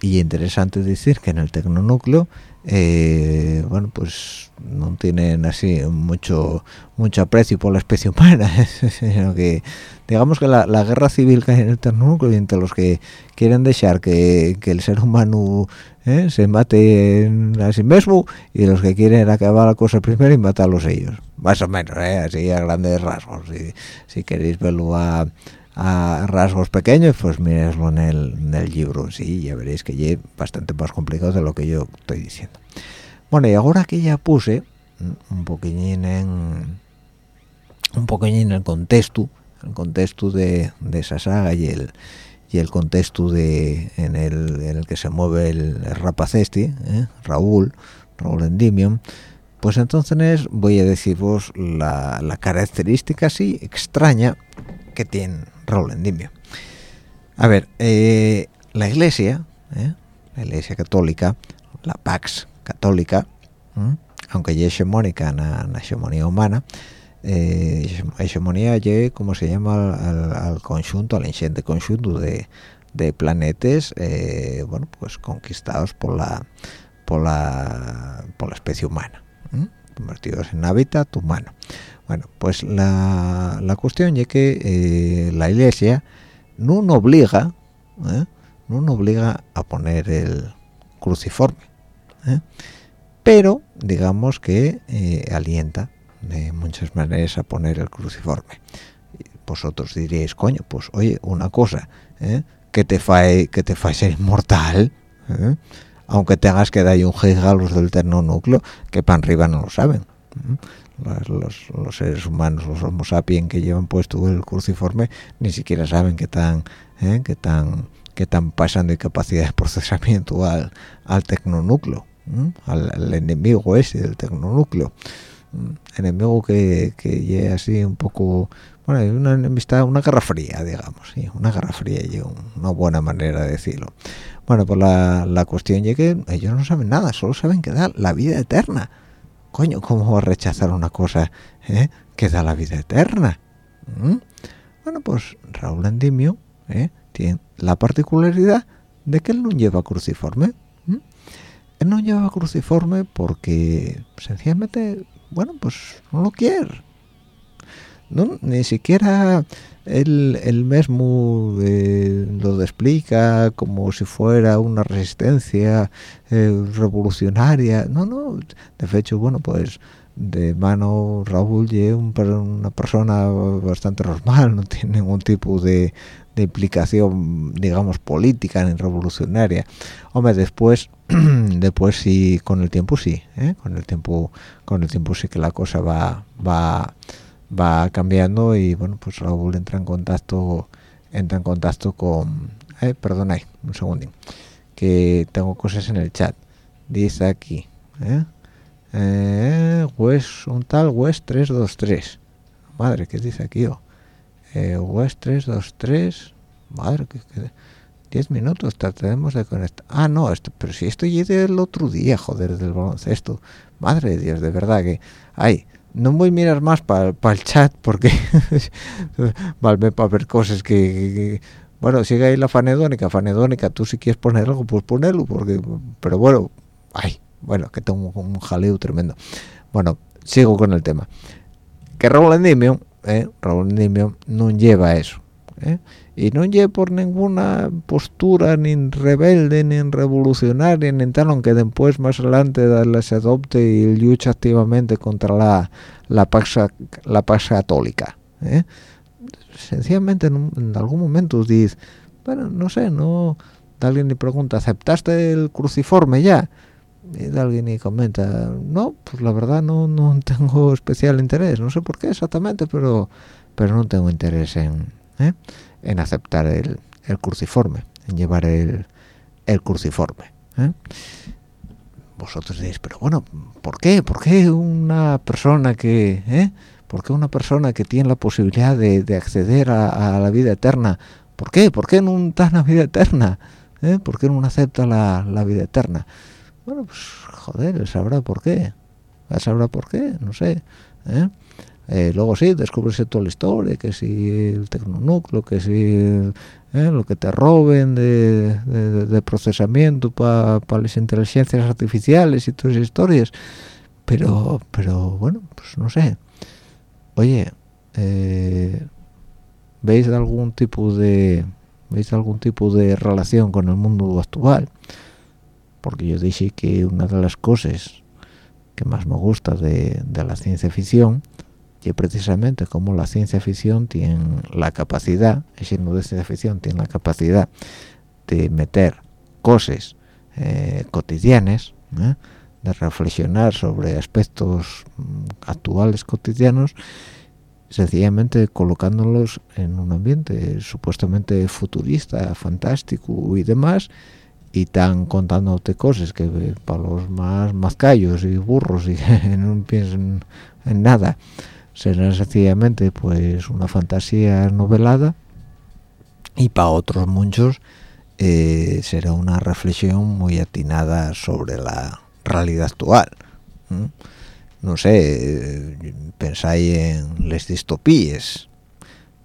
Y interesante decir que en el tecnonúcleo eh, bueno pues no tienen así mucho mucho aprecio por la especie humana sino que digamos que la, guerra civil que hay en el tecnonúcleo entre los que quieren dejar que, el ser humano eh, se mate a sí mismo y los que quieren acabar la cosa primero y matarlos ellos. Más o menos eh, así a grandes rasgos si, si queréis verlo a a rasgos pequeños, pues mireslo en el, el libro, sí, ya veréis que es bastante más complicado de lo que yo estoy diciendo. Bueno, y ahora que ya puse un poquillín en un poquillín el contexto, el contexto de, de esa saga y el y el contexto de en el, en el que se mueve el, rapacesti, ¿eh? Raúl, Raúl Endymion, pues entonces voy a deciros la, la característica así extraña que tiene Raúl Endimio. A ver, eh, la Iglesia, eh, la Iglesia Católica, la Pax Católica, aunque ya es hegemónica en la hegemonía humana, eh, hegemonía ya como se llama al, conjunto, al incidente conjunto de, de planetas, eh, bueno, pues conquistados por la por la por la especie humana. convertidos en hábitat humano bueno pues la, la cuestión es que eh, la iglesia no obliga ¿eh? no obliga a poner el cruciforme ¿eh? pero digamos que alienta de muchas maneras a poner el cruciforme vosotros diréis coño pues oye una cosa que te fae que te fae ser inmortal aunque tengas que dar un giga a los del ternonúcleo que para arriba no lo saben los, seres humanos, los homo sapiens que llevan puesto el cruciforme, ni siquiera saben que están, ¿eh? pasando de capacidad de procesamiento al, al tecnonúcleo, al, enemigo ese del tecnonúcleo, enemigo que, que así un poco, bueno, una enemistad, una guerra fría, digamos, ¿sí? una guerra fría y una buena manera de decirlo. Bueno, pues la, la cuestión es que ellos no saben nada, solo saben que da la vida eterna coño, ¿cómo va a rechazar una cosa eh, que da la vida eterna? ¿Mm? Bueno, pues Raúl Endimio eh, tiene la particularidad de que él no lleva cruciforme. ¿Mm? Él no lleva cruciforme porque sencillamente, bueno, pues no lo quiere. No, ni siquiera él, mismo eh, lo explica como si fuera una resistencia eh, revolucionaria. No no de hecho bueno pues de mano Raúl es una persona bastante normal no tiene ningún tipo de, implicación digamos política ni revolucionaria. Hombre después después sí con el tiempo sí ¿eh? con el tiempo con el tiempo sí que la cosa va va va cambiando y bueno pues Raúl entra en contacto entra en contacto con eh, perdona un segundín que tengo cosas en el chat. Dice aquí eh, eh un tal West 323 madre ¿qué dice aquí eh, West 323 madre que, 10 minutos trataremos de conectar. Ah no esto pero si esto ya del otro día joder del baloncesto. Madre de Dios de verdad que ay no voy a mirar más para el chat porque vale para ver cosas que, bueno sigue ahí la fanedónica fanedónica tú si quieres poner algo pues ponerlo porque pero bueno ay bueno que tengo un jaleo tremendo bueno sigo con el tema que Raúl Endimio eh, Raúl Endimio no lleva eso ¿eh? Y no lleva por ninguna postura ni rebelde ni revolucionaria ni tal aunque después más adelante se adopte y lucha activamente contra la la paz la católica ¿eh? sencillamente en, algún momento dice bueno no sé no alguien le pregunta aceptaste el cruciforme ya y alguien y comenta no pues la verdad no no tengo especial interés no sé por qué exactamente pero pero no tengo interés en ¿eh? En aceptar el, cruciforme, en llevar el, cruciforme. ¿eh? Vosotros diréis, pero bueno, ¿por qué? ¿Por qué una persona que... ¿eh? ¿Por qué una persona que tiene la posibilidad de, acceder a, la vida eterna? ¿Por qué? ¿Por qué no da la vida eterna? ¿Eh? ¿Por qué no acepta la, la, vida eterna? Bueno, pues joder, sabrá por qué. Él sabrá por qué, no sé. ¿eh? Eh, luego sí, descubres toda la historia, que si el tecnonúcleo, que si eh, lo que te roben de, procesamiento para las inteligencias artificiales y todas esas historias. Pero, pero bueno, pues no sé. Oye, eh, ¿veis algún tipo de veis algún tipo de relación con el mundo actual? Porque yo dije que una de las cosas que más me gusta de, de la ciencia ficción que precisamente como la ciencia ficción tiene la capacidad, el signo de ciencia ficción tiene la capacidad de meter cosas eh, cotidianas, ¿eh? de reflexionar sobre aspectos mm, actuales cotidianos, sencillamente colocándolos en un ambiente supuestamente futurista, fantástico y demás, y tan contándote cosas que eh, para los más mazcallos y burros y no piensan en nada, será sencillamente pues una fantasía novelada y para otros muchos eh, será una reflexión muy atinada sobre la realidad actual no sé pensáis en les distopías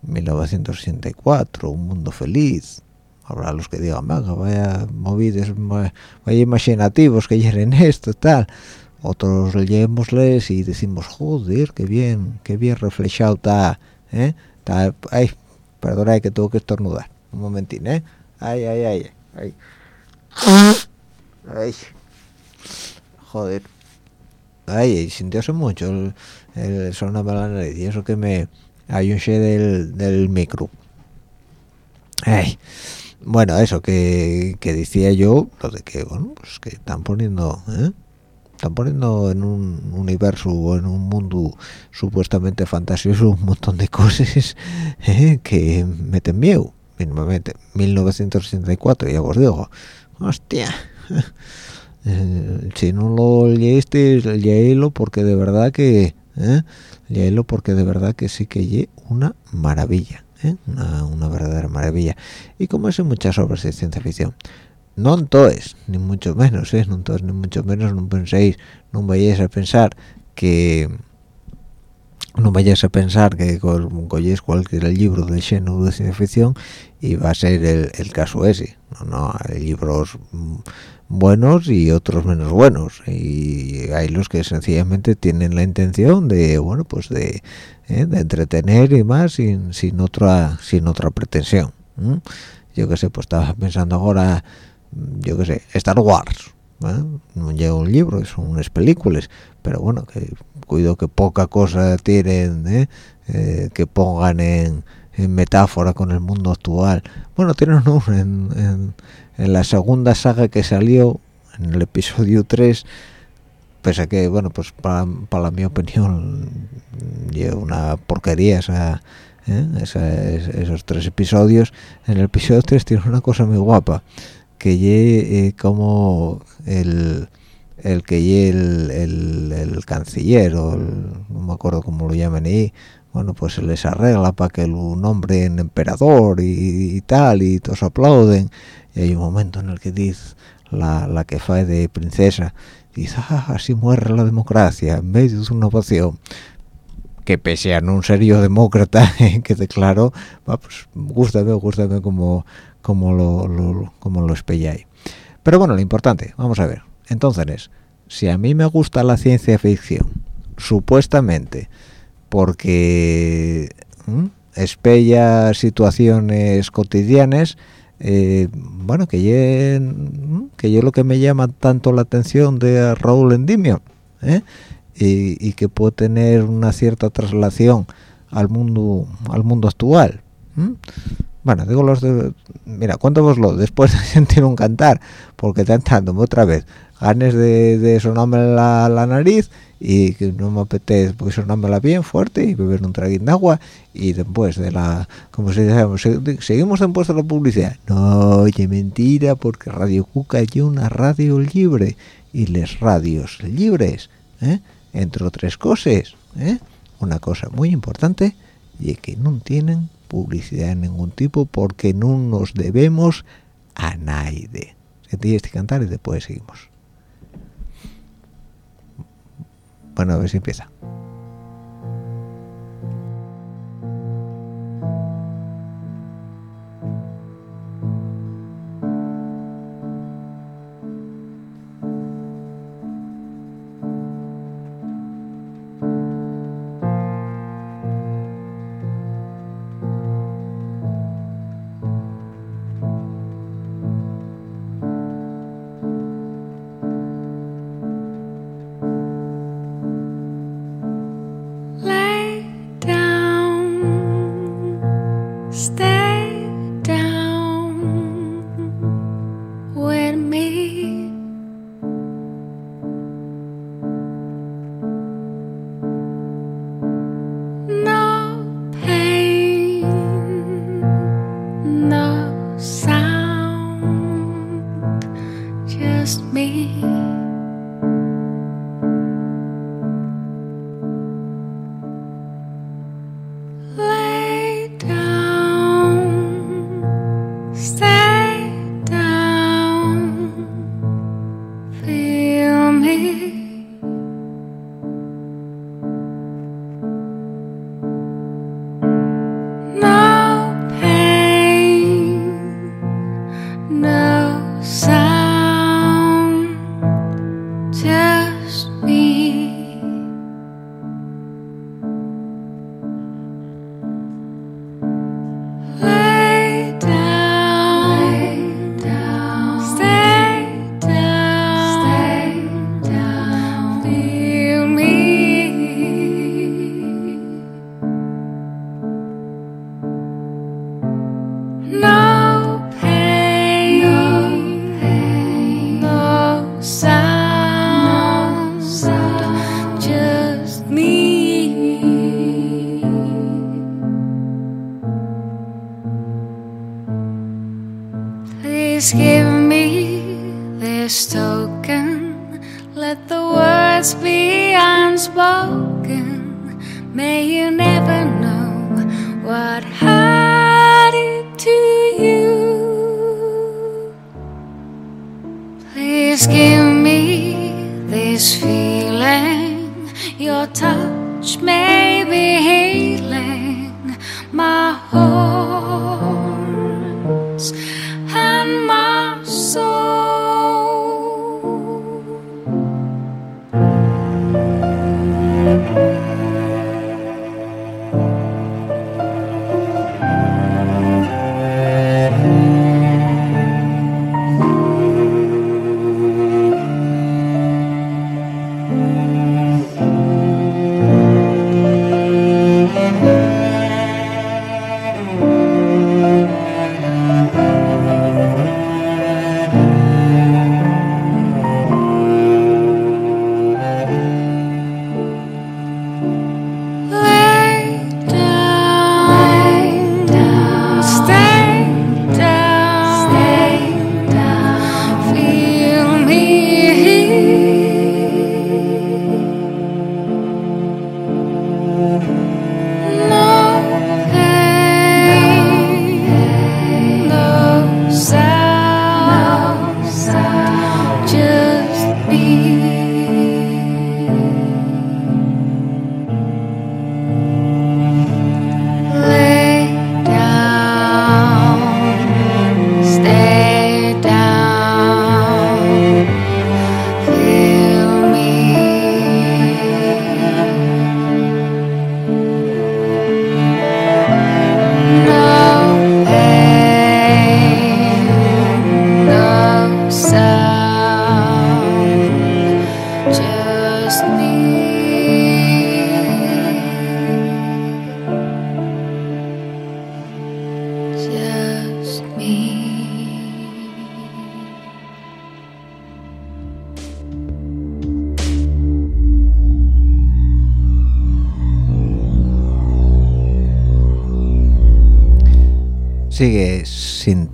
1964 un mundo feliz. Habrá los que digan vaya movidos vaya imaginativos que llenen esto tal otros leémosles y decimos joder qué bien qué bien reflejado está ¿eh? está ay perdona que tengo que estornudar. Un momentín eh ay ay ay ay. Ay. Joder. Ay sintióse mucho el, el sonaba la nariz y eso que me un del, del micro. Ay. Bueno eso que, que, decía yo lo de que bueno pues que están poniendo ¿eh? Están poniendo en un universo o en un mundo supuestamente fantasioso un montón de cosas ¿eh? que meten miedo mínimamente 1964 ya os digo hostia eh, si no lo leíste léelo porque de verdad que ¿eh? léelo porque de verdad que sí que es una maravilla ¿eh? una, verdadera maravilla y como es en muchas obras de ciencia ficción no en todos ni mucho menos ¿eh? no todos ni mucho menos no penséis no vayáis a pensar que no vayáis a pensar que cogéis cualquier libro de género de ciencia ficción y va a ser el, caso ese no, no hay libros buenos y otros menos buenos y hay los que sencillamente tienen la intención de bueno pues de ¿eh? de entretener y más sin, sin otra sin otra pretensión yo qué sé pues estaba pensando ahora yo qué sé Star Wars ¿eh? no lleva un libro son unas películas pero bueno que cuido que poca cosa tienen ¿eh? que pongan en, metáfora con el mundo actual bueno tienen uno en, en, la segunda saga que salió en el episodio 3 pese a que bueno pues para, para mi opinión y una porquería esa, ¿eh? esos tres episodios en el episodio 3 tiene una cosa muy guapa que ye eh, como el el que ye el, el, canciller o no me acuerdo cómo lo llaman ahí bueno pues se les arregla para que lo nombren emperador y, tal y todos aplauden. Y hay un momento en el que dice la, la que fue de princesa dice ah, así muere la democracia en medio de una ovación que pese a no un serio demócrata que declaró pues gustame gustame como como lo, lo como lo espelláis. Pero bueno lo importante vamos a ver. Entonces si a mí me gusta la ciencia ficción supuestamente porque espella situaciones cotidianas eh, bueno que yo que yo lo que me llama tanto la atención de Raúl Endimio ¿eh? y, que puede tener una cierta traslación al mundo al mundo actual bueno digo los de mira lo después de sentir un cantar porque entrando otra vez ganes de, sonarme la, nariz y que no me apetece porque sonármela bien fuerte y beber un traguín de agua y después de la como se dice seguimos después de la publicidad no oye mentira porque Radio Cuca es una radio libre y las radios libres ¿eh? entre otras cosas ¿eh? una cosa muy importante y que no tienen publicidad de ningún tipo porque no nos debemos a nadie. Se tienes que cantar y después seguimos. Bueno a ver si empieza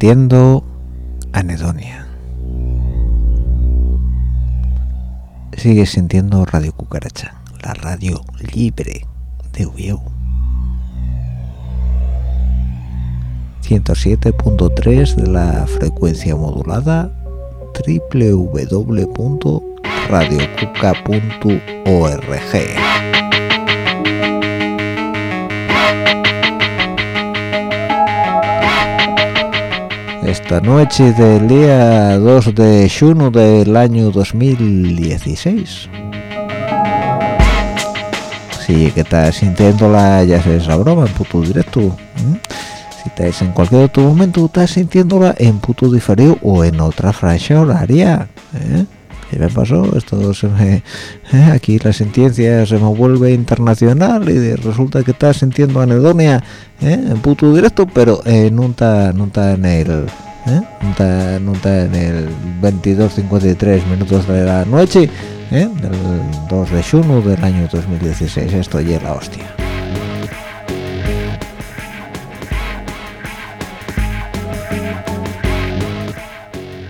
sintiendo anedonia. Sigue sintiendo Radio Cucaracha, la radio libre de Uvieu. 107.3 de la frecuencia modulada www.radiocuca.org. Esta noche del día 2 de junio del año 2016. Sí, que estás sintiéndola, ya sé esa broma, en puto directo. ¿m? Si estás en cualquier otro momento, estás sintiéndola en puto diferido o en otra franja horaria. ¿eh? ¿Qué me pasó? Esto se me... ¿eh? Aquí la sentencia se me vuelve internacional y resulta que estás sintiendo anedonia ¿eh? en puto directo, pero eh, no está en el... ¿eh? No está, no está en el 22.53 minutos de la noche ¿eh? del 2 de junio del año 2016. Esto ya es la hostia.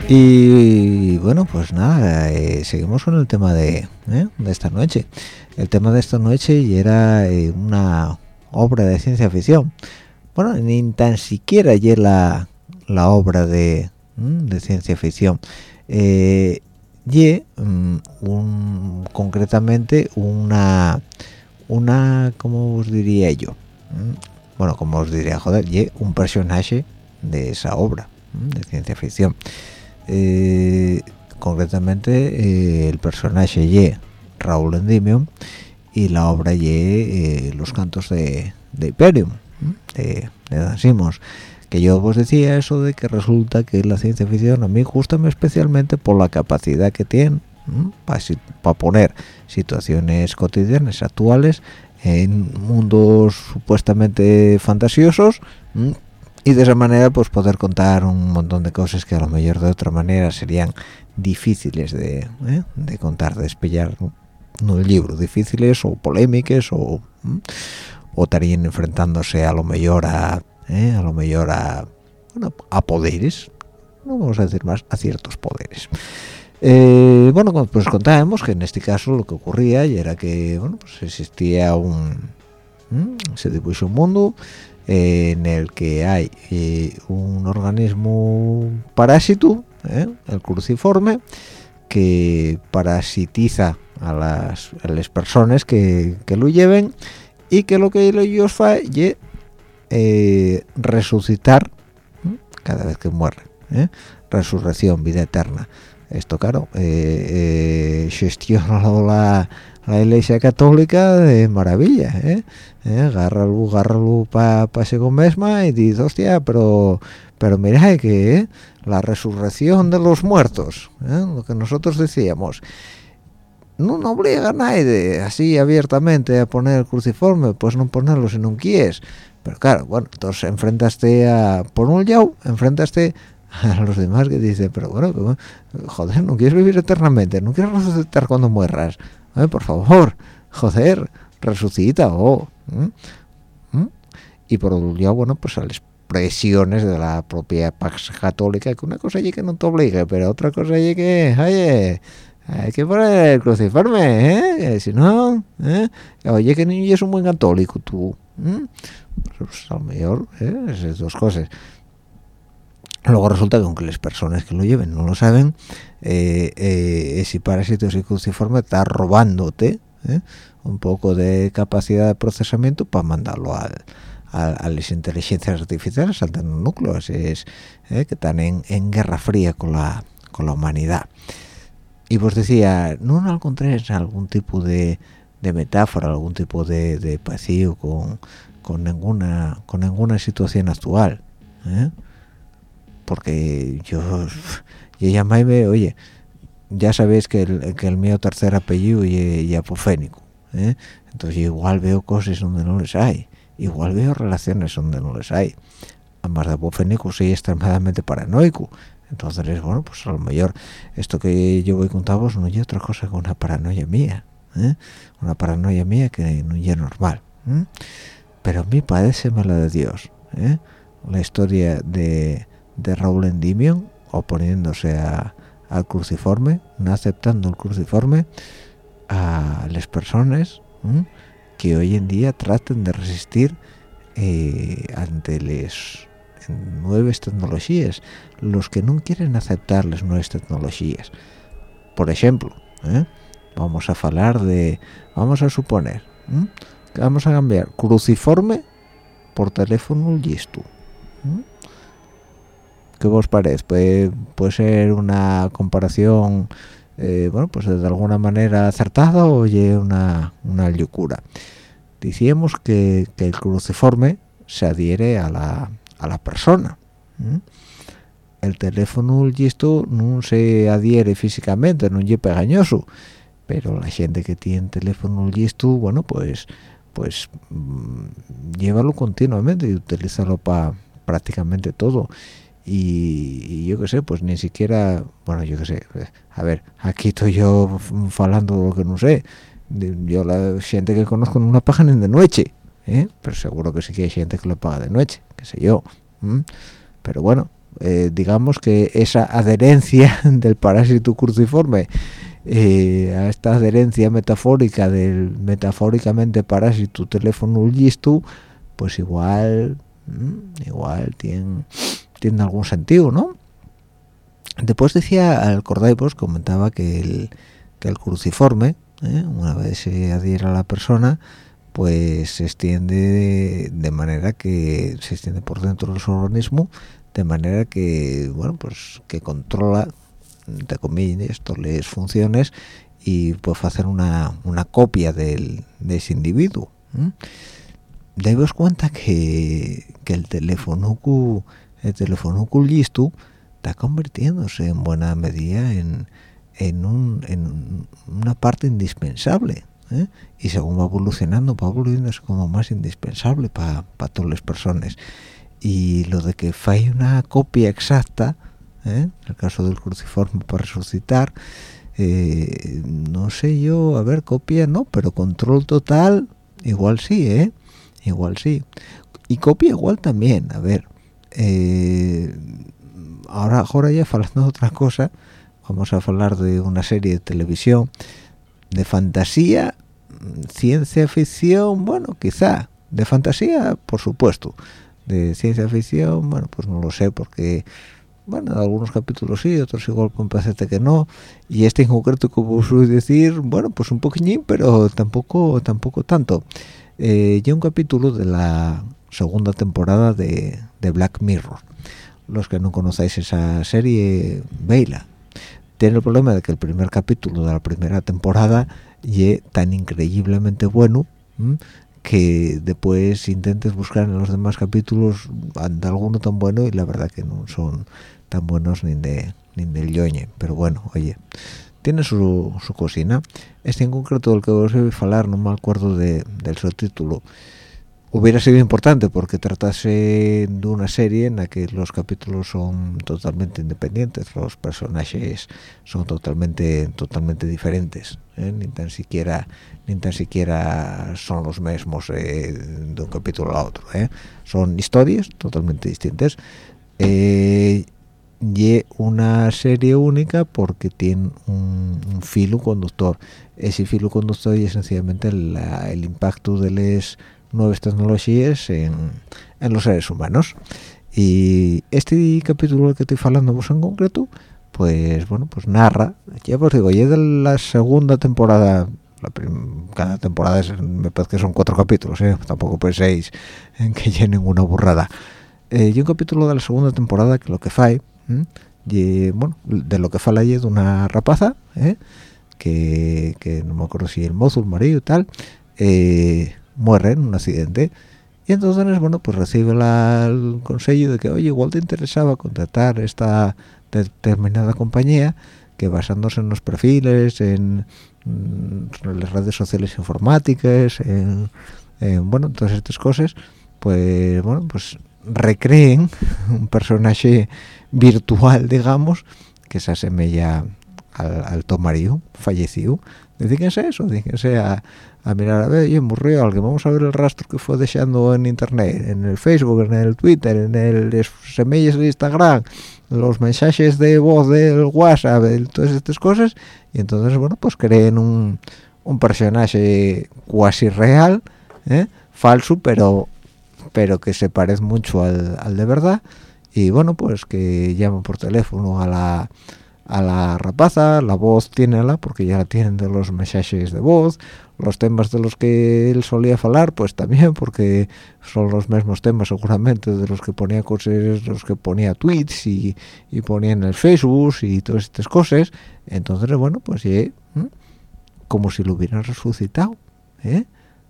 Y bueno, pues nada, eh, seguimos con el tema de, ¿eh? de esta noche. El tema de esta noche era eh, una obra de ciencia ficción. Bueno, ni tan siquiera ya la, la obra de, ¿m? de ciencia ficción. Eh, y mm, un, concretamente una, una, ¿cómo os diría yo? ¿m? Bueno, como os diría, joder, y un personaje de esa obra de ciencia ficción. Eh, concretamente eh, el personaje y Raúl Endymion y la obra y los cantos de, de Hyperion de, de Dan Simmons que yo os decía eso de que resulta que la ciencia ficción a mí gusta especialmente por la capacidad que tiene para poner situaciones cotidianas actuales en mundos supuestamente fantasiosos ¿m? y de esa manera pues poder contar un montón de cosas que a lo mejor de otra manera serían difíciles de, ¿eh? de contar, de espellar no el libro, difíciles o polémicas o, ¿m? o estarían enfrentándose a lo mejor a, ¿eh? a lo mejor a, bueno, a poderes. No vamos a decir más a ciertos poderes. Eh, bueno pues contábamos que en este caso lo que ocurría era que bueno pues existía un se dibuja un mundo en el que hay eh, un organismo parásito el cruciforme que parasitiza a las, a las personas que, que lo lleven y que lo que ellos hacen es eh, resucitar cada vez que mueren ¿eh? resurrección vida eterna. Esto claro eh, gestiona la, la iglesia católica de maravilla ¿eh? Agárralo agárralo para pa misma y dice hostia pero pero mira que la resurrección de los muertos lo que nosotros decíamos. No, no obliga a nadie así abiertamente a poner el cruciforme pues no ponerlo si no quieres pero claro bueno entonces enfrentaste a por un lado enfrentaste a los demás que dicen pero bueno joder no quieres vivir eternamente no quieres resucitar cuando mueras por favor joder resucita oh ¿Mm? ¿Mm? y por otro lado bueno pues a las presiones de la propia Pax Católica que una cosa es que no te obligue pero otra cosa es que oye hay que poner el cruciforme ¿eh? Si no ¿eh? oye que ni es un buen católico tú ¿eh? Pues a lo mejor ¿eh? esas dos cosas luego resulta que aunque las personas que lo lleven no lo saben eh, eh, ese parásito cruciforme está robándote ¿eh? un poco de capacidad de procesamiento para mandarlo al, a, a las inteligencias artificiales al tener núcleos es, ¿eh? que están en, en guerra fría con la con la humanidad y vos decía no encontréis algún tipo de, de metáfora algún tipo de, de vacío con, con ninguna con ninguna situación actual ¿eh? porque yo y llamáis oye ya sabéis que el, que el mío tercer apellido y, apofénico ¿eh? entonces igual veo cosas donde no les hay igual veo relaciones donde no les hay además de apofénico soy extremadamente paranoico entonces bueno pues a lo mejor esto que yo voy contaros no es otra cosa que una paranoia mía ¿eh? una paranoia mía que no es normal ¿eh? Pero a mí padéceme la de Dios ¿eh? la historia de, de Raúl Endymion oponiéndose a, al cruciforme no aceptando el cruciforme a las personas que hoy en día traten de resistir eh, ante las nuevas tecnologías los que no quieren aceptar las nuevas tecnologías por ejemplo ¿eh? vamos a hablar de vamos a suponer vamos a cambiar cruciforme por teléfono ¿eh? ¿qué vos parece? Puede, puede ser una comparación eh, bueno pues de alguna manera acertada o una, una locura decíamos que, que el cruciforme se adhiere a la, a la persona el teléfono y no se adhiere físicamente no es pegañoso pero la gente que tiene teléfono y bueno pues pues mmm, llévalo continuamente y utilízalo para prácticamente todo y, y, yo qué sé pues ni siquiera bueno yo qué sé a ver aquí estoy yo falando lo que no sé yo la gente que conozco no la pagan de noche ¿eh? pero seguro que sí que hay gente que lo paga de noche qué sé yo ¿Mm? pero bueno eh, digamos que esa adherencia del parásito cruciforme eh, a esta adherencia metafórica del metafóricamente parásito teléfono listo pues igual igual tiene tiene algún sentido no después decía al Cordaipos comentaba que el, que el cruciforme ¿eh? una vez se adhiere a la persona pues se extiende de, de, manera que se extiende por dentro del organismo de manera que bueno pues que controla entre comillas todas funciones y puede hacer una, una copia del, de ese individuo ¿eh? cuenta que, que el teléfono el teléfono listo está convirtiéndose en buena medida en, en, un, en una parte indispensable ¿eh? y según va evolucionando va evolucionándose como más indispensable para pa todas las personas y lo de que falle una copia exacta. En el caso del cruciforme para resucitar. Eh, no sé yo a ver copia no pero control total igual sí eh igual sí. Y copia igual también a ver eh, ahora ahora ya hablando de otra cosa vamos a hablar de una serie de televisión de fantasía ciencia ficción bueno quizá de fantasía por supuesto de ciencia ficción bueno pues no lo sé porque bueno algunos capítulos sí otros igual con parece que no. Y este en concreto como suelo decir bueno pues un poquillín pero tampoco tampoco tanto. Eh, un capítulo de la segunda temporada de, de Black Mirror. Los que no conocéis esa serie veila. Tiene el problema de que el primer capítulo de la primera temporada y tan increíblemente bueno que después intentes buscar en los demás capítulos anda alguno tan bueno y la verdad que no son tan buenos ni de ni del yoñe pero bueno oye tiene su, su cocina este en concreto del que os voy a hablar no me acuerdo de, del subtítulo hubiera sido importante porque tratase de una serie en la que los capítulos son totalmente independientes, los personajes son totalmente totalmente diferentes, ¿eh? ni tan siquiera ni tan siquiera son los mismos eh, de un capítulo a otro, ¿eh? son historias totalmente distintas. Y una serie única porque tiene un, un filo conductor. Ese filo conductor es sencillamente la, el impacto de las nuevas tecnologías en, en, los seres humanos y este capítulo que estoy hablando vos en concreto pues bueno pues narra ya os digo ya de la segunda temporada la cada temporada es, me parece que son cuatro capítulos ¿eh? tampoco pues seis en que llenen una burrada eh, y un capítulo de la segunda temporada que lo que y bueno de lo que fala allí de una rapaza ¿eh? que, que no me acuerdo si el mozo el marido y tal eh, muere en un accidente y entonces bueno pues recibe la, el consejo de que oye igual te interesaba contratar esta determinada compañía que basándose en los perfiles en, en las redes sociales informáticas en, en, bueno todas estas cosas pues bueno pues recreen un personaje virtual digamos que se asemeja al, al tomarío fallecido. Dedíquense eso dedíquense a, a mirar a ver, y murió alguien, vamos a ver el rastro que fue dejando en internet, en el Facebook, en el Twitter, en el semillas de Instagram, los mensajes de voz del WhatsApp, todas estas cosas, y entonces, bueno, pues creen un, un personaje cuasi real, ¿eh? falso, pero pero que se parece mucho al, de verdad, y bueno, pues que llaman por teléfono a la a la rapaza, la voz tiene la porque ya la tienen de los mensajes de voz, los temas de los que él solía hablar, pues también porque son los mismos temas seguramente de los que ponía cosas, los que ponía tweets y, y ponía en el Facebook y todas estas cosas, entonces bueno, pues ¿eh? como si lo hubieran resucitado, ¿eh?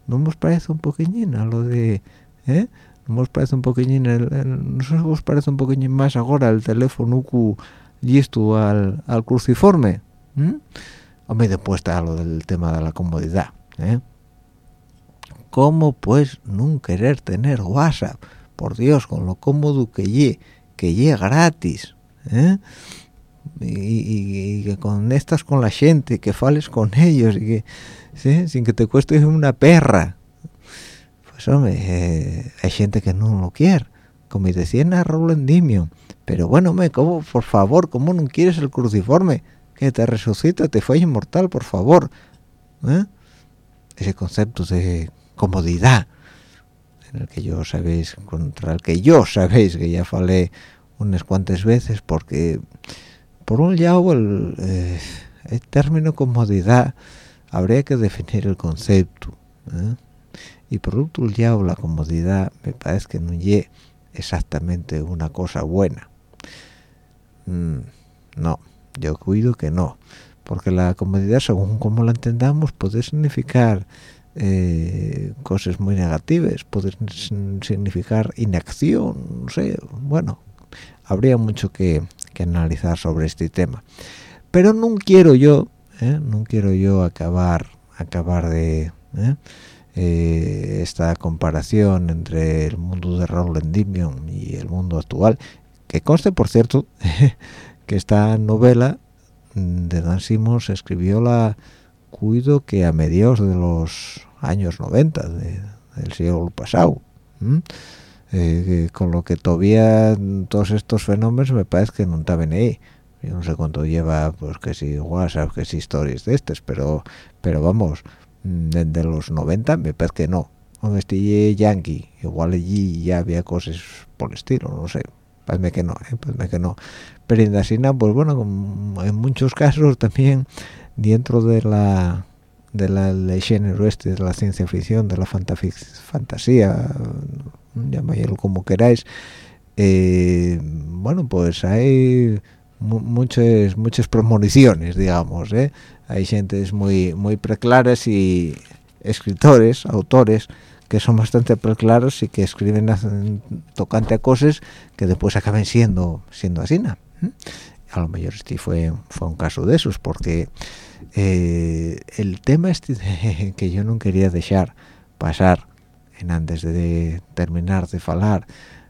¿No nos parece un poquillín a lo de... ¿eh? ¿No os parece un poquillín, el, el, no sé si os parece un poquillín más ahora el teléfono Q listo al, al cruciforme ¿Mm? hombre después está lo del tema de la comodidad ¿eh? cómo pues no querer tener whatsapp por dios con lo cómodo que lle que lle gratis ¿eh? y, y, y, que conectas con la gente que fales con ellos y que ¿sí? sin que te cueste una perra pues eh, hay gente que no lo quiere como decía en Raúl Endimio pero bueno, me, ¿cómo, por favor, ¿cómo no quieres el cruciforme? Que te resucita, te fue inmortal, por favor. ¿Eh? Ese concepto de comodidad, en el que yo sabéis, contra el que yo sabéis que ya falé unas cuantas veces, porque por un lado el, eh, término comodidad habría que definir el concepto. Y por otro lado la comodidad me parece que no es exactamente una cosa buena Mm, no, yo cuido que no, porque la comodidad, según como la entendamos, puede significar eh, cosas muy negativas, puede significar inacción, no sé, bueno, habría mucho que, analizar sobre este tema. Pero no quiero yo, ¿eh? no quiero yo acabar, acabar de... ¿eh? Eh, esta comparación entre el mundo de Raúl Endymion y el mundo actual que conste por cierto que esta novela de Dan Simmons escribió la cuido que a mediados de los años 90 de, del siglo pasado eh, que con lo que todavía todos estos fenómenos me parece que no estaban ahí. Yo no sé cuánto lleva pues que si WhatsApp que si stories de estos pero pero vamos desde los 90 me parece que no. Un estoy yankee igual allí ya había cosas por el estilo no sé. Parece que no ¿eh? parece que no. Pero en Dasina pues bueno en muchos casos también dentro de la de la del género este de la ciencia ficción de la fantasía llamadlo como queráis eh, bueno pues hay muchas muchas premoniciones digamos ¿eh? hay gentes muy muy preclaras y escritores autores que son bastante preclaros y que escriben tocante a cosas que después acaben siendo siendo así ¿no? a lo mejor este fue fue un caso de esos porque eh, el tema este de- que yo no quería dejar pasar en antes de terminar de falar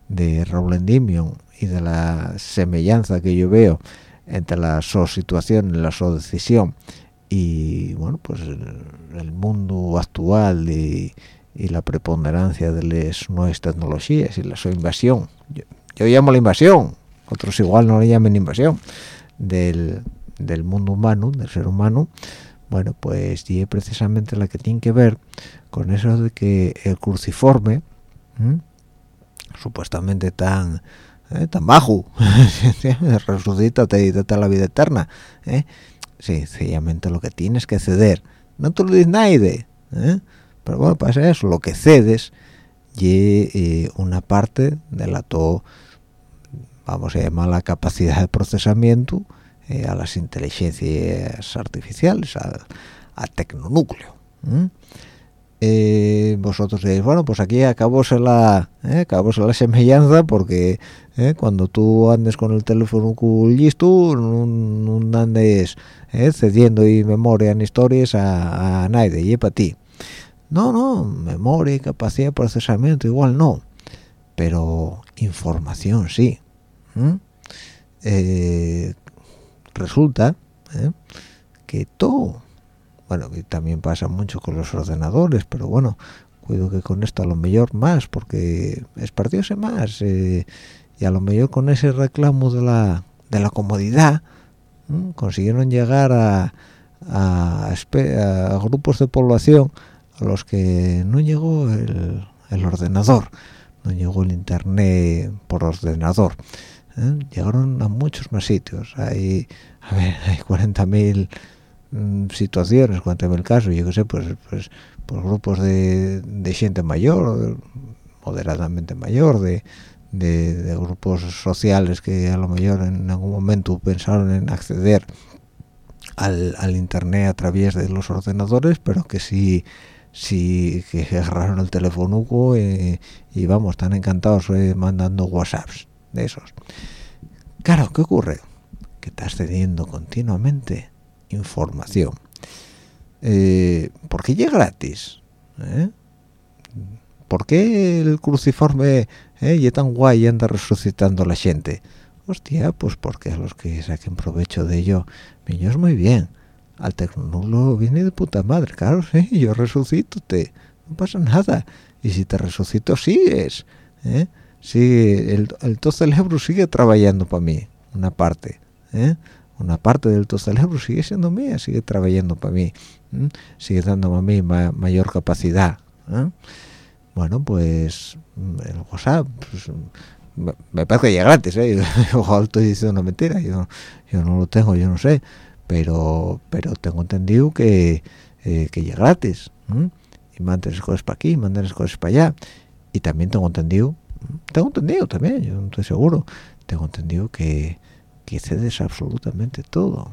de Raúl Endymion y de la semejanza que yo veo entre la su situación la su decisión. Y bueno pues el, mundo actual y, la preponderancia de las nuevas tecnologías y la su invasión. Yo, yo llamo la invasión otros igual no le llamen invasión del, del mundo humano del ser humano. Bueno pues y precisamente la que tiene que ver con eso de que el cruciforme supuestamente tan eh, tan bajo. Resucítate y date la vida eterna ¿eh? sí sencillamente lo que tienes que ceder. No te lo dice nadie ¿eh? pero bueno pasa eso lo que cedes y eh, una parte de la to vamos a llamar la capacidad de procesamiento a las inteligencias artificiales al, al tecnonúcleo vosotros diréis, bueno, pues aquí acabóse la, eh, acabóse la semejanza porque eh, cuando tú andes con el teléfono listo, no, no andes eh, cediendo y memoria en historias a, a nadie, y para ti. No, no, memoria y capacidad de procesamiento igual no, pero información sí. Eh, resulta eh, que todo bueno y también pasa mucho con los ordenadores pero bueno cuido que con esto a lo mejor más porque es partiose más y a lo mejor con ese reclamo de la de la comodidad consiguieron llegar a, a, grupos de población a los que no llegó el, el ordenador no llegó el internet por ordenador ¿eh? llegaron a muchos más sitios hay a hay 40.000 mm, situaciones, 40.000 casos, yo qué sé, pues, pues, pues grupos de, de gente mayor, moderadamente mayor, de, de, grupos sociales que a lo mejor en algún momento pensaron en acceder al, al internet a través de los ordenadores, pero que sí sí que agarraron el teléfono y, y vamos, están encantados eh, mandando whatsapps de esos. Claro, ¿qué ocurre? Que estás cediendo continuamente información. Eh, ¿Por qué ya gratis? ¿Eh? ¿Por qué el cruciforme eh, y tan guay anda resucitando la gente? Hostia, pues porque a los que saquen provecho de ello, es muy bien. Al tecnulo viene de puta madre, claro, sí, yo resucito, te, no pasa nada. Y si te resucito, sigues. ¿eh? Sigue, el, el tu cerebro sigue trabajando para mí, una parte. ¿eh? Una parte del tu cerebro sigue siendo mía, sigue trabajando para mí. ¿eh? Sigue dándome a mí ma mayor capacidad. ¿eh? Bueno, pues el WhatsApp, pues, me, parece que ya gratis, ¿eh? Ojalá estoy diciendo una mentira, yo, no lo tengo, yo no sé, pero pero tengo entendido que, eh, que ya gratis, y mandas cosas para aquí, mandas cosas para allá, y también tengo entendido, tengo entendido también, yo no estoy seguro, tengo entendido que, que cedes absolutamente todo,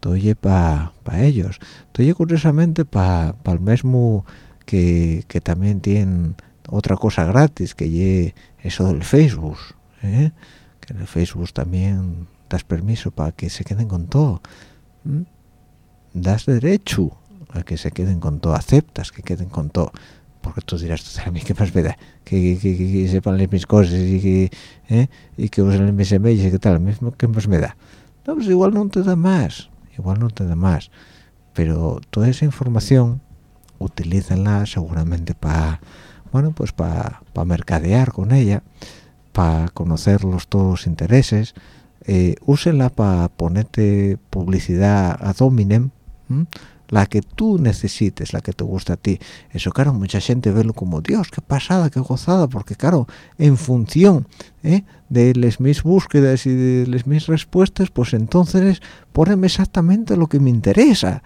todo para pa ellos, todo curiosamente para pa el mismo que, que también tienen otra cosa gratis que ye eso del Facebook ¿eh? que en el Facebook también das permiso para que se queden con todo ¿Mm? das derecho a que se queden con todo aceptas que queden con todo porque tú dirás a mí qué más me da que, que, que, que sepan mis cosas y que ¿eh? y que usen mis emails y qué tal qué más me da no pues igual no te da más igual no te da más pero toda esa información utilízanla seguramente para bueno pues para mercadear con ella para conocer los dos intereses eh, úsela para ponerte publicidad a dominem la que tú necesites, la que te gusta a ti. Eso, claro, mucha gente ve como, Dios, qué pasada, qué gozada, porque claro, en función ¿eh? de las mis búsquedas y de las mis respuestas, pues entonces poneme exactamente lo que me interesa.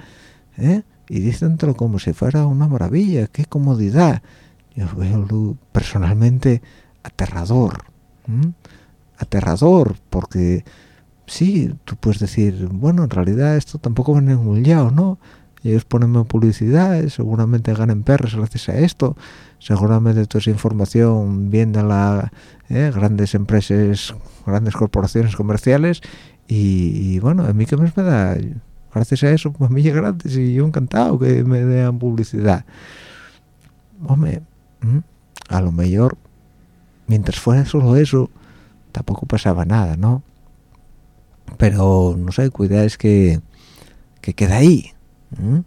¿eh? Y dícentelo como si fuera una maravilla, qué comodidad. Yo veo personalmente aterrador, aterrador, porque sí, tú puedes decir, bueno, en realidad esto tampoco va a ningún lado, ¿no? ellos ponen publicidad, seguramente ganen perros gracias a esto, seguramente toda esa información viene a eh, grandes empresas, grandes corporaciones comerciales y, bueno, a mí que me da, gracias a eso, pues me llega gratis y yo encantado que me den publicidad. Hombre, a lo mejor, mientras fuera solo eso, tampoco pasaba nada, ¿no? Pero, no sé, cuidáis que, que queda ahí, ¿Mm?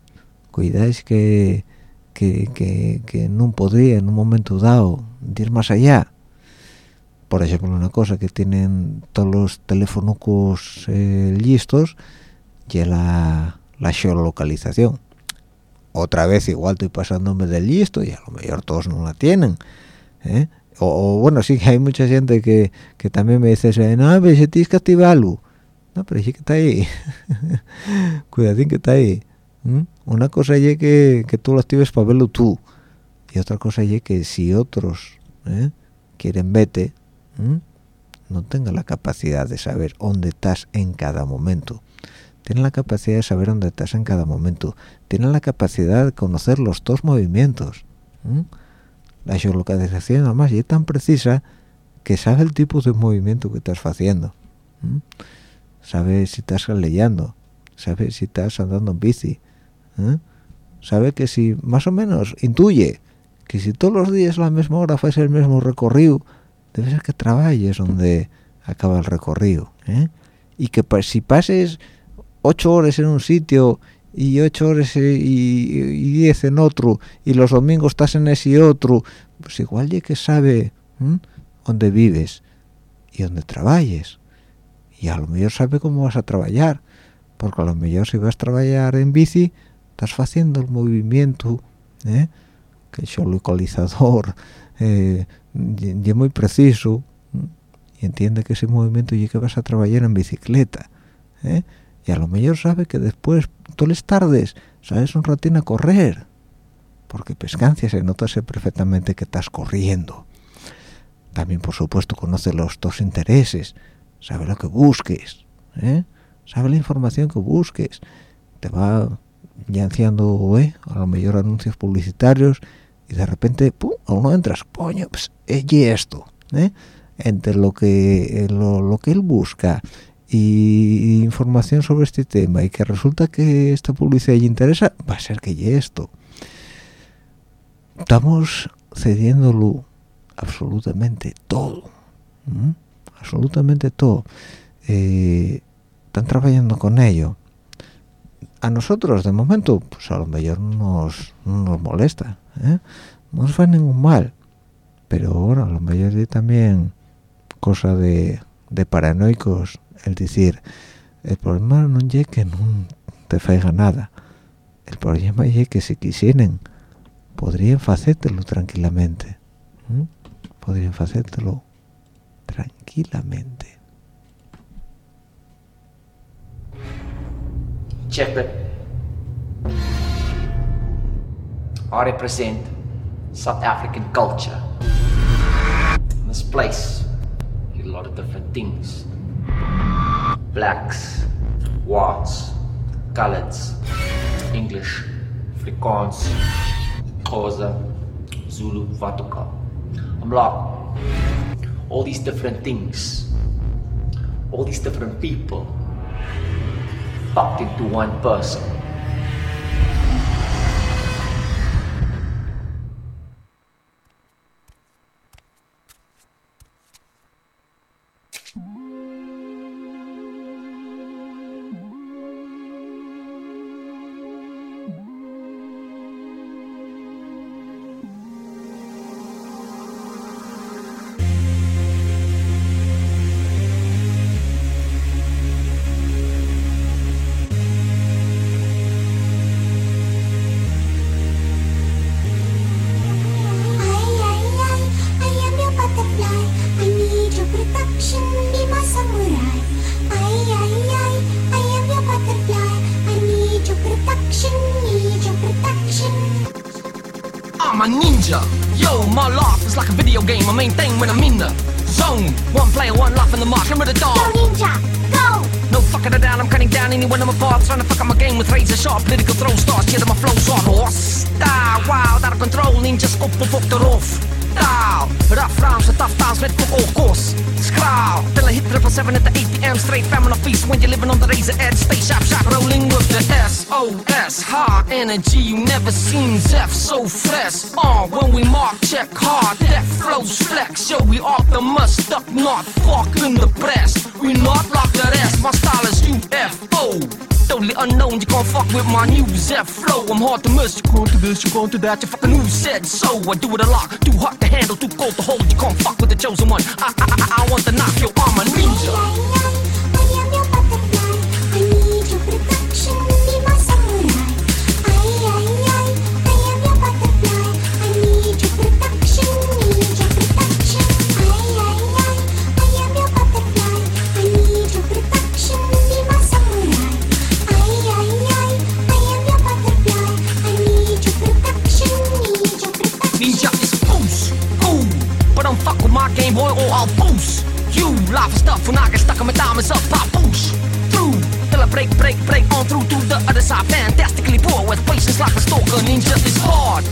Cuidáis que, que, que, no podría en un momento dado ir más allá. Por ejemplo, una cosa que tienen todos los teléfonos eh, listos y la, la geolocalización. Otra vez igual estoy pasándome del listo y a lo mejor todos no la tienen. ¿eh? O, bueno, sí que hay mucha gente que, que también me dice, no, pero si tienes que activarlo. No, pero sí que está ahí. Cuidadín que está ahí. Una cosa es que, que tú lo actives para verlo tú y otra cosa es que si otros ¿eh? quieren vete, no tengan la capacidad de saber dónde estás en cada momento. Tienen la capacidad de saber dónde estás en cada momento. Tienen la capacidad de conocer los dos movimientos. La geolocalización además es tan precisa que sabe el tipo de movimiento que estás haciendo. Sabe si estás leyendo, sabe si estás andando en bici, sabe que si más o menos intuye que si todos los días la misma hora fuese el mismo recorrido debe ser que trabajes donde acaba el recorrido ¿eh? y que si pases ocho horas en un sitio y ocho horas y, diez en otro y los domingos estás en ese otro pues igual ya que sabe dónde vives y dónde trabajes y a lo mejor sabe cómo vas a trabajar porque a lo mejor si vas a trabajar en bici estás haciendo el movimiento ¿eh? que el localizador eh, y, es muy preciso y entiende que ese movimiento y que vas a trabajar en bicicleta ¿eh? Y a lo mejor sabe que después todas las tardes sabes un ratín a correr. Porque pescancia se nota perfectamente que estás corriendo. También por supuesto conoce los dos intereses. Sabe lo que busques ¿eh? sabe la información que busques. Te va ya haciendo ¿eh? a lo mejor anuncios publicitarios y de repente pum a uno entras coño pues y esto ¿eh? entre lo que lo, que él busca y, información sobre este tema y que resulta que esta publicidad le interesa va a ser que y esto. Estamos cediéndolo absolutamente todo absolutamente todo. Eh, están trabajando con ello. A nosotros de momento pues a lo mejor nos, nos molesta ¿eh? no nos va ningún mal pero ahora a lo mejor también cosa de, de paranoicos el decir el problema no es que no te faiga nada el problema es que si quisieran podrían hacértelo tranquilamente podrían hacértelo tranquilamente Shepherd. I represent South African culture. In this place, you a lot of different things. Blacks, whites, coloreds, English, Afrikaans, Xhosa, Zulu, Vatuka. I'm like, all these different things, all these different people packed into one person. Energy, you never seen Zeph so fresh. Uh, when we mark, check hard, that flows flex. Yo, we off the must up, not fucking the press. We not like the rest, my style is UFO. Totally unknown, you can't fuck with my new Zeph flow. I'm hard to miss, you going to this, you going to that, you fucking who said so. I do it a lot, too hot to handle, too cold to hold. You can't fuck with the chosen one. I, I, I, I want to knock your arm, a ninja. Ninja is boost, ooh. But don't fuck with my Game Boy or I'll boost. You life is stuff when I get stuck on my diamonds up, pop boost. Through, till I break, break, break on through to the other side. Fantastically poor with patience like a stalker. Ninja is hard,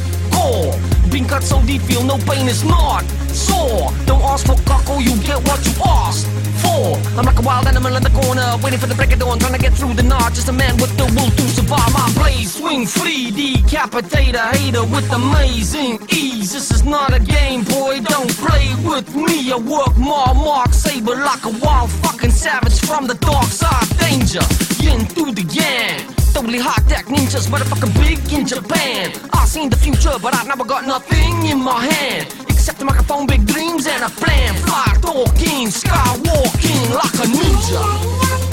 core. Being cut so deep, feel no pain is not sore. Don't ask for cockle, you get what you asked for. I'm like a wild animal in the corner, waiting for the break of dawn, trying to get through the knot. Just a man with the will to survive. My blaze swing free, decapitate a hater with amazing ease. This is not a game, boy. Don't play with me. I work more, mark saber like a wild fucking savage from the dark side. Danger, yin through the yang. Totally hot deck ninjas, motherfucking big in Japan. I seen the future, but I never got nothing in my hand. Except a microphone, big dreams, and a plan. Fly talking, skywalking like a ninja.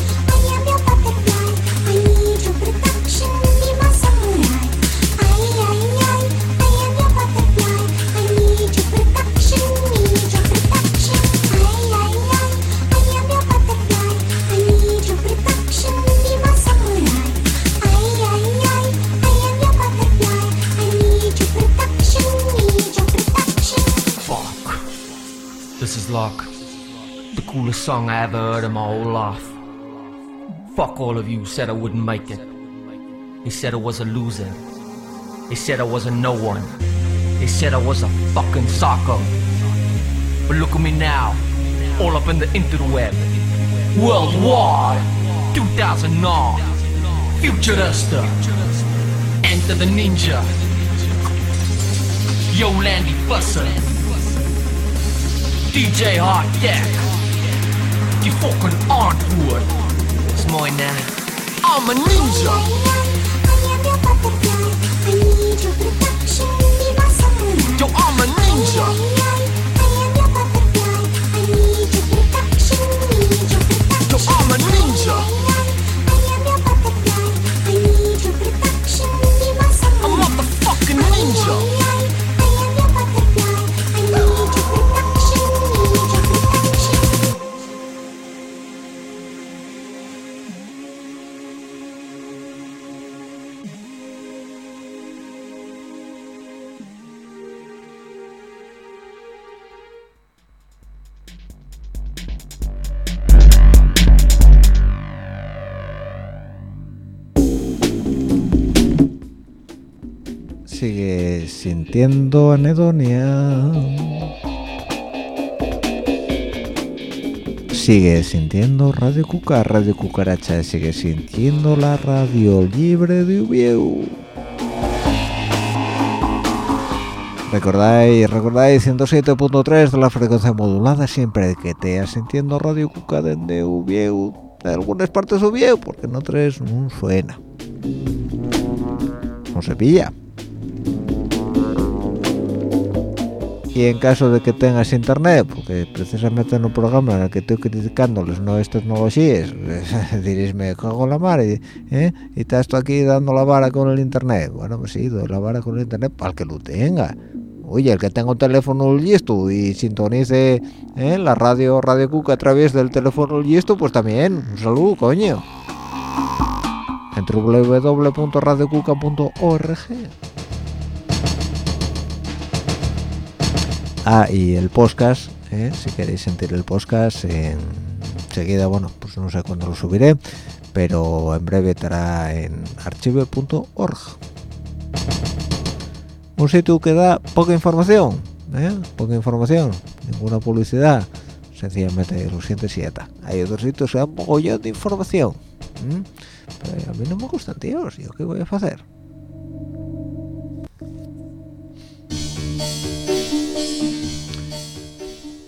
This is like the coolest song I ever heard in my whole life. Fuck all of you said I wouldn't make it. They said I was a loser. They said I was a no one. They said I was a fucking psycho. But look at me now, all up in the interweb. Worldwide, 2009. Futurista. Enter the ninja. Yo, Landy Busser. DJ Hot Deck. Die fucking antwoord. Is mooi, né? I'm a ninja. I am your butterfly. I need your protection. Sigue sintiendo anedonia. Sigue sintiendo Radio Cuca, Radio Cucaracha, sigue sintiendo la radio libre de Ubieu. Recordáis, recordáis 107.3 de la frecuencia modulada siempre que te sintiendo Radio Cuca desde Ubieu, de algunas partes Ubieu, porque en otras no suena. No se pilla. Y en caso de que tengas internet porque precisamente en un programa en el que estoy criticando las nuevas tecnologías diréis me cago en la mar y, ¿eh? y estás aquí dando la vara con el internet. Bueno pues sí doy la vara con el internet para el que lo tenga. Oye el que tenga un teléfono listo y sintonice ¿eh? la radio radio cuca a través del teléfono listo pues también. Un saludo coño. En www.radiocuca.org Ah, y el podcast, ¿eh? si queréis sentir el podcast, enseguida, bueno, pues no sé cuándo lo subiré, pero en breve estará en archive.org. Un sitio que da poca información, ¿eh? poca información, ninguna publicidad, sencillamente lo sientes y está. Hay otros sitios que dan mogollón de información. Pero a mí no me gustan, tíos, ¿yo qué voy a hacer?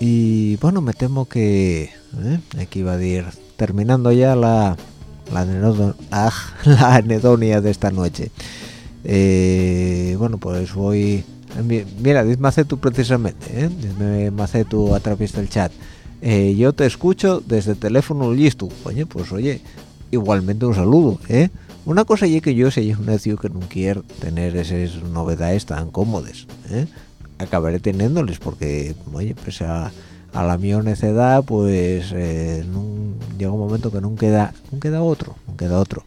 Y bueno, me temo que ¿eh? aquí va a ir terminando ya la ah, la anedonia de esta noche. Eh, bueno, pues voy... mi- Mira, dime Macetu precisamente, ¿eh? dime Macetu a través del chat. Eh, yo te escucho desde teléfono listo. Oye, pues oye, igualmente un saludo, ¿eh? Una cosa y que yo soy un necio que no quiero tener esas novedades tan cómodas, ¿eh? Acabaré teniéndoles porque, oye, pues a, a la mi necedad, pues eh, llega un momento que no queda, no queda otro, no queda otro.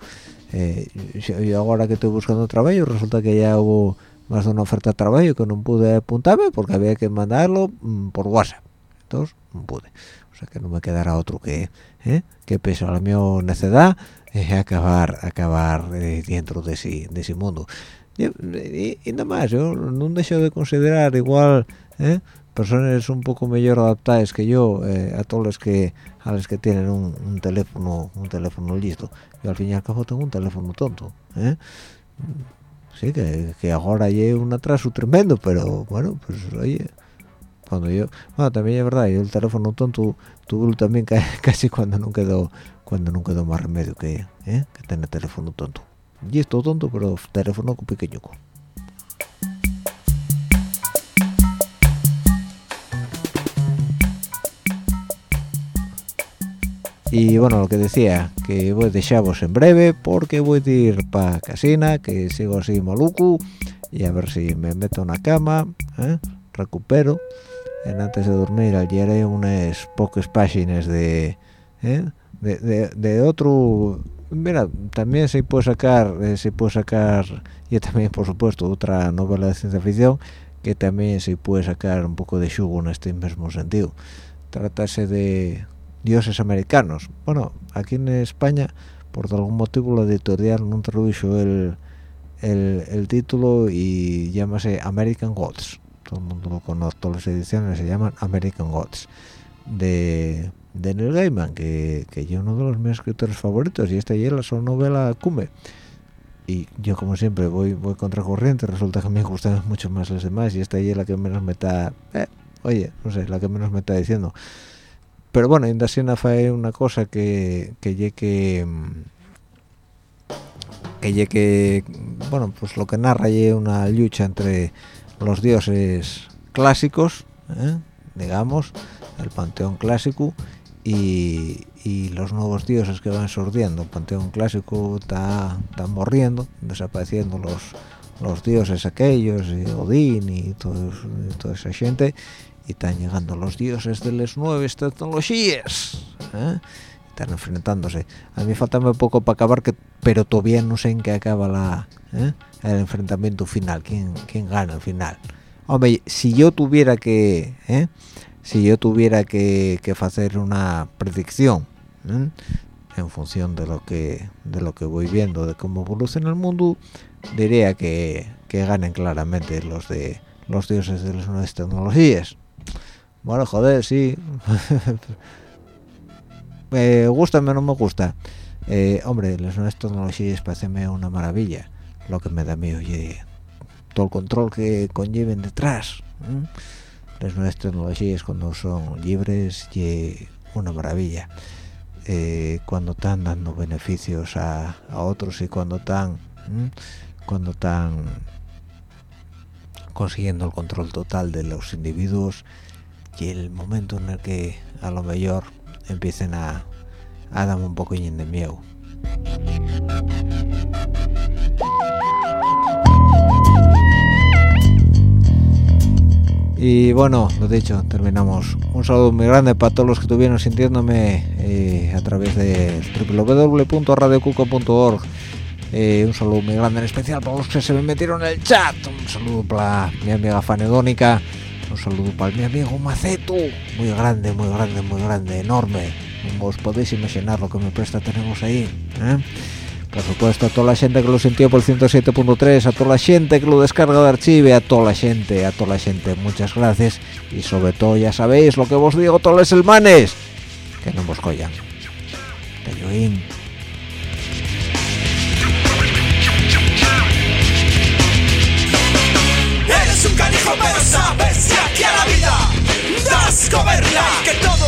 Eh, yo yo ahora que estoy buscando trabajo, resulta que ya hubo más de una oferta de trabajo que no pude apuntarme porque había que mandarlo mm, por WhatsApp. Entonces, no pude. O sea que no me quedará otro que, ¿eh? que pese a la mi necedad, eh, acabar acabar eh, dentro de ese, de ese mundo. Y, nada más, yo no dejo de considerar igual ¿eh? personas un poco mejor adaptadas que yo eh, a todos los que a los que tienen un, teléfono un teléfono listo. Yo al fin y al cabo tengo un teléfono tonto. ¿eh? Sí, que, que ahora hay un atraso tremendo, pero bueno, pues oye, cuando yo bueno también es verdad yo el teléfono tonto tuve también ca- casi cuando no quedó cuando no quedó más remedio que ¿eh? que tener teléfono tonto y esto tonto pero teléfono pequeñuco y bueno lo que decía que voy de chavos en breve porque voy a ir para casina que sigo así maluco y a ver si me meto en una cama ¿eh? recupero en antes de dormir ayer unas pocas páginas de, ¿eh? de- de otro mira también se puede sacar eh, se puede sacar y también por supuesto otra novela de ciencia ficción que también se puede sacar un poco de jugo en este mismo sentido. Tratase de dioses americanos. Bueno aquí en España por algún motivo la editorial no tradujo el, el, el título y llámase American Gods. Todo el mundo lo conoce, todas las ediciones se llaman American Gods de, de Neil Gaiman que, que yo uno de los mis escritores favoritos y esta ya es su novela Cume y yo como siempre voy voy contracorriente resulta que me gustan mucho más las demás y esta ya es la que menos me está eh, oye no sé la que menos me está diciendo pero bueno en Dasina fue una cosa que que ye que mm, ye que bueno pues lo que narra ye una lucha entre los dioses clásicos ¿eh? digamos el panteón clásico y, los nuevos dioses que van surgiendo panteón clásico está está morriendo desapareciendo los los dioses aquellos y Odín y, todos- y toda esa gente y están llegando los dioses de las nuevas tecnologías ¿eh? están enfrentándose a mí falta muy poco para acabar que pero todavía no sé en qué acaba la ¿eh? el enfrentamiento final quién quién gana al final hombre si yo tuviera que ¿eh? Si yo tuviera que, hacer una predicción en función de lo que de lo que voy viendo de cómo evoluciona el mundo diría que, que ganen claramente los de los dioses de las nuevas tecnologías. Bueno joder sí. Me gusta o no me gusta. Eh, hombre las nuevas tecnologías pareceme una maravilla. Lo que me da miedo oye todo el control que conlleven detrás. Las nuevas tecnologías cuando son libres y una maravilla. Eh, cuando están dando beneficios a, a otros y cuando están cuando están consiguiendo el control total de los individuos y el momento en el que a lo mejor empiecen a, a darme un poquillín de miedo Y bueno, lo dicho, terminamos. Un saludo muy grande para todos los que estuvieron sintiéndome eh, a través de www.radiocuco.org. Eh, un saludo muy grande en especial para los que se me metieron en el chat. Un saludo para mi amiga fanedónica Un saludo para mi amigo Macetu. Muy grande, muy grande, muy grande, enorme. No os podéis imaginar lo que me presta tenemos ahí. ¿eh? Por supuesto, a toda la gente que lo sintió por el 107.3, a toda la gente que lo descarga de archivo, a toda la gente, a toda la gente, muchas gracias. Y sobre todo, ya sabéis lo que os digo todos los hermanes, que no os collan. In. Eres un canijo pero sabes que aquí a la vida das coberla Que todo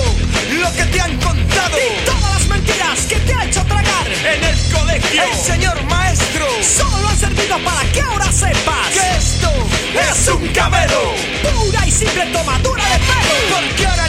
lo que te han contado Y todas las mentiras que te ha hecho tragar. En el colegio. El señor maestro Solo ha servido para que ahora sepas Que esto es un cabelo Pura y simple tomadura de pelo. Porque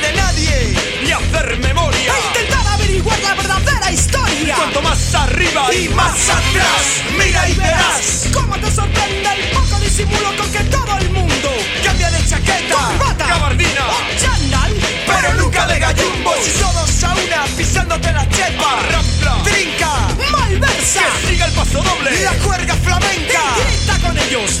de nadie. Y hacer memoria. E intentar averiguar la verdadera historia. Cuanto más arriba y más atrás Mira y verás Cómo te sorprende el poco disimulo Con que todo el mundo Cambia de chaqueta Corbata Gabardina. O chándal. Pero nunca de gallumbos. Y todos a una pisándote la chepa Rampla. Trinca Malversa. Que siga el paso doble. La juerga flamenca. Y grita con ellos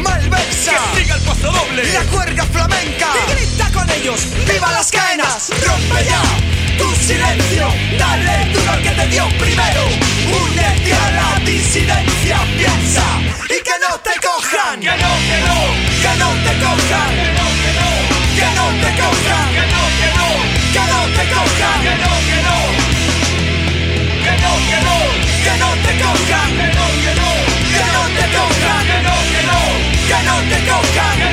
malversa. Que siga el paso doble. La cuerda flamenca. Y grita con ellos. ¡Viva las cadenas! ¡Rompe ya! Tu silencio, dale duro al que te dio primero. Únete a la disidencia, piensa y que no te cojan. Que no, que no, que no te cojan. Que no, que no, que no te cojan. Que no, que no, que no te cojan. Que no, que no, que no, que no, que no te cojan. Go, go, go.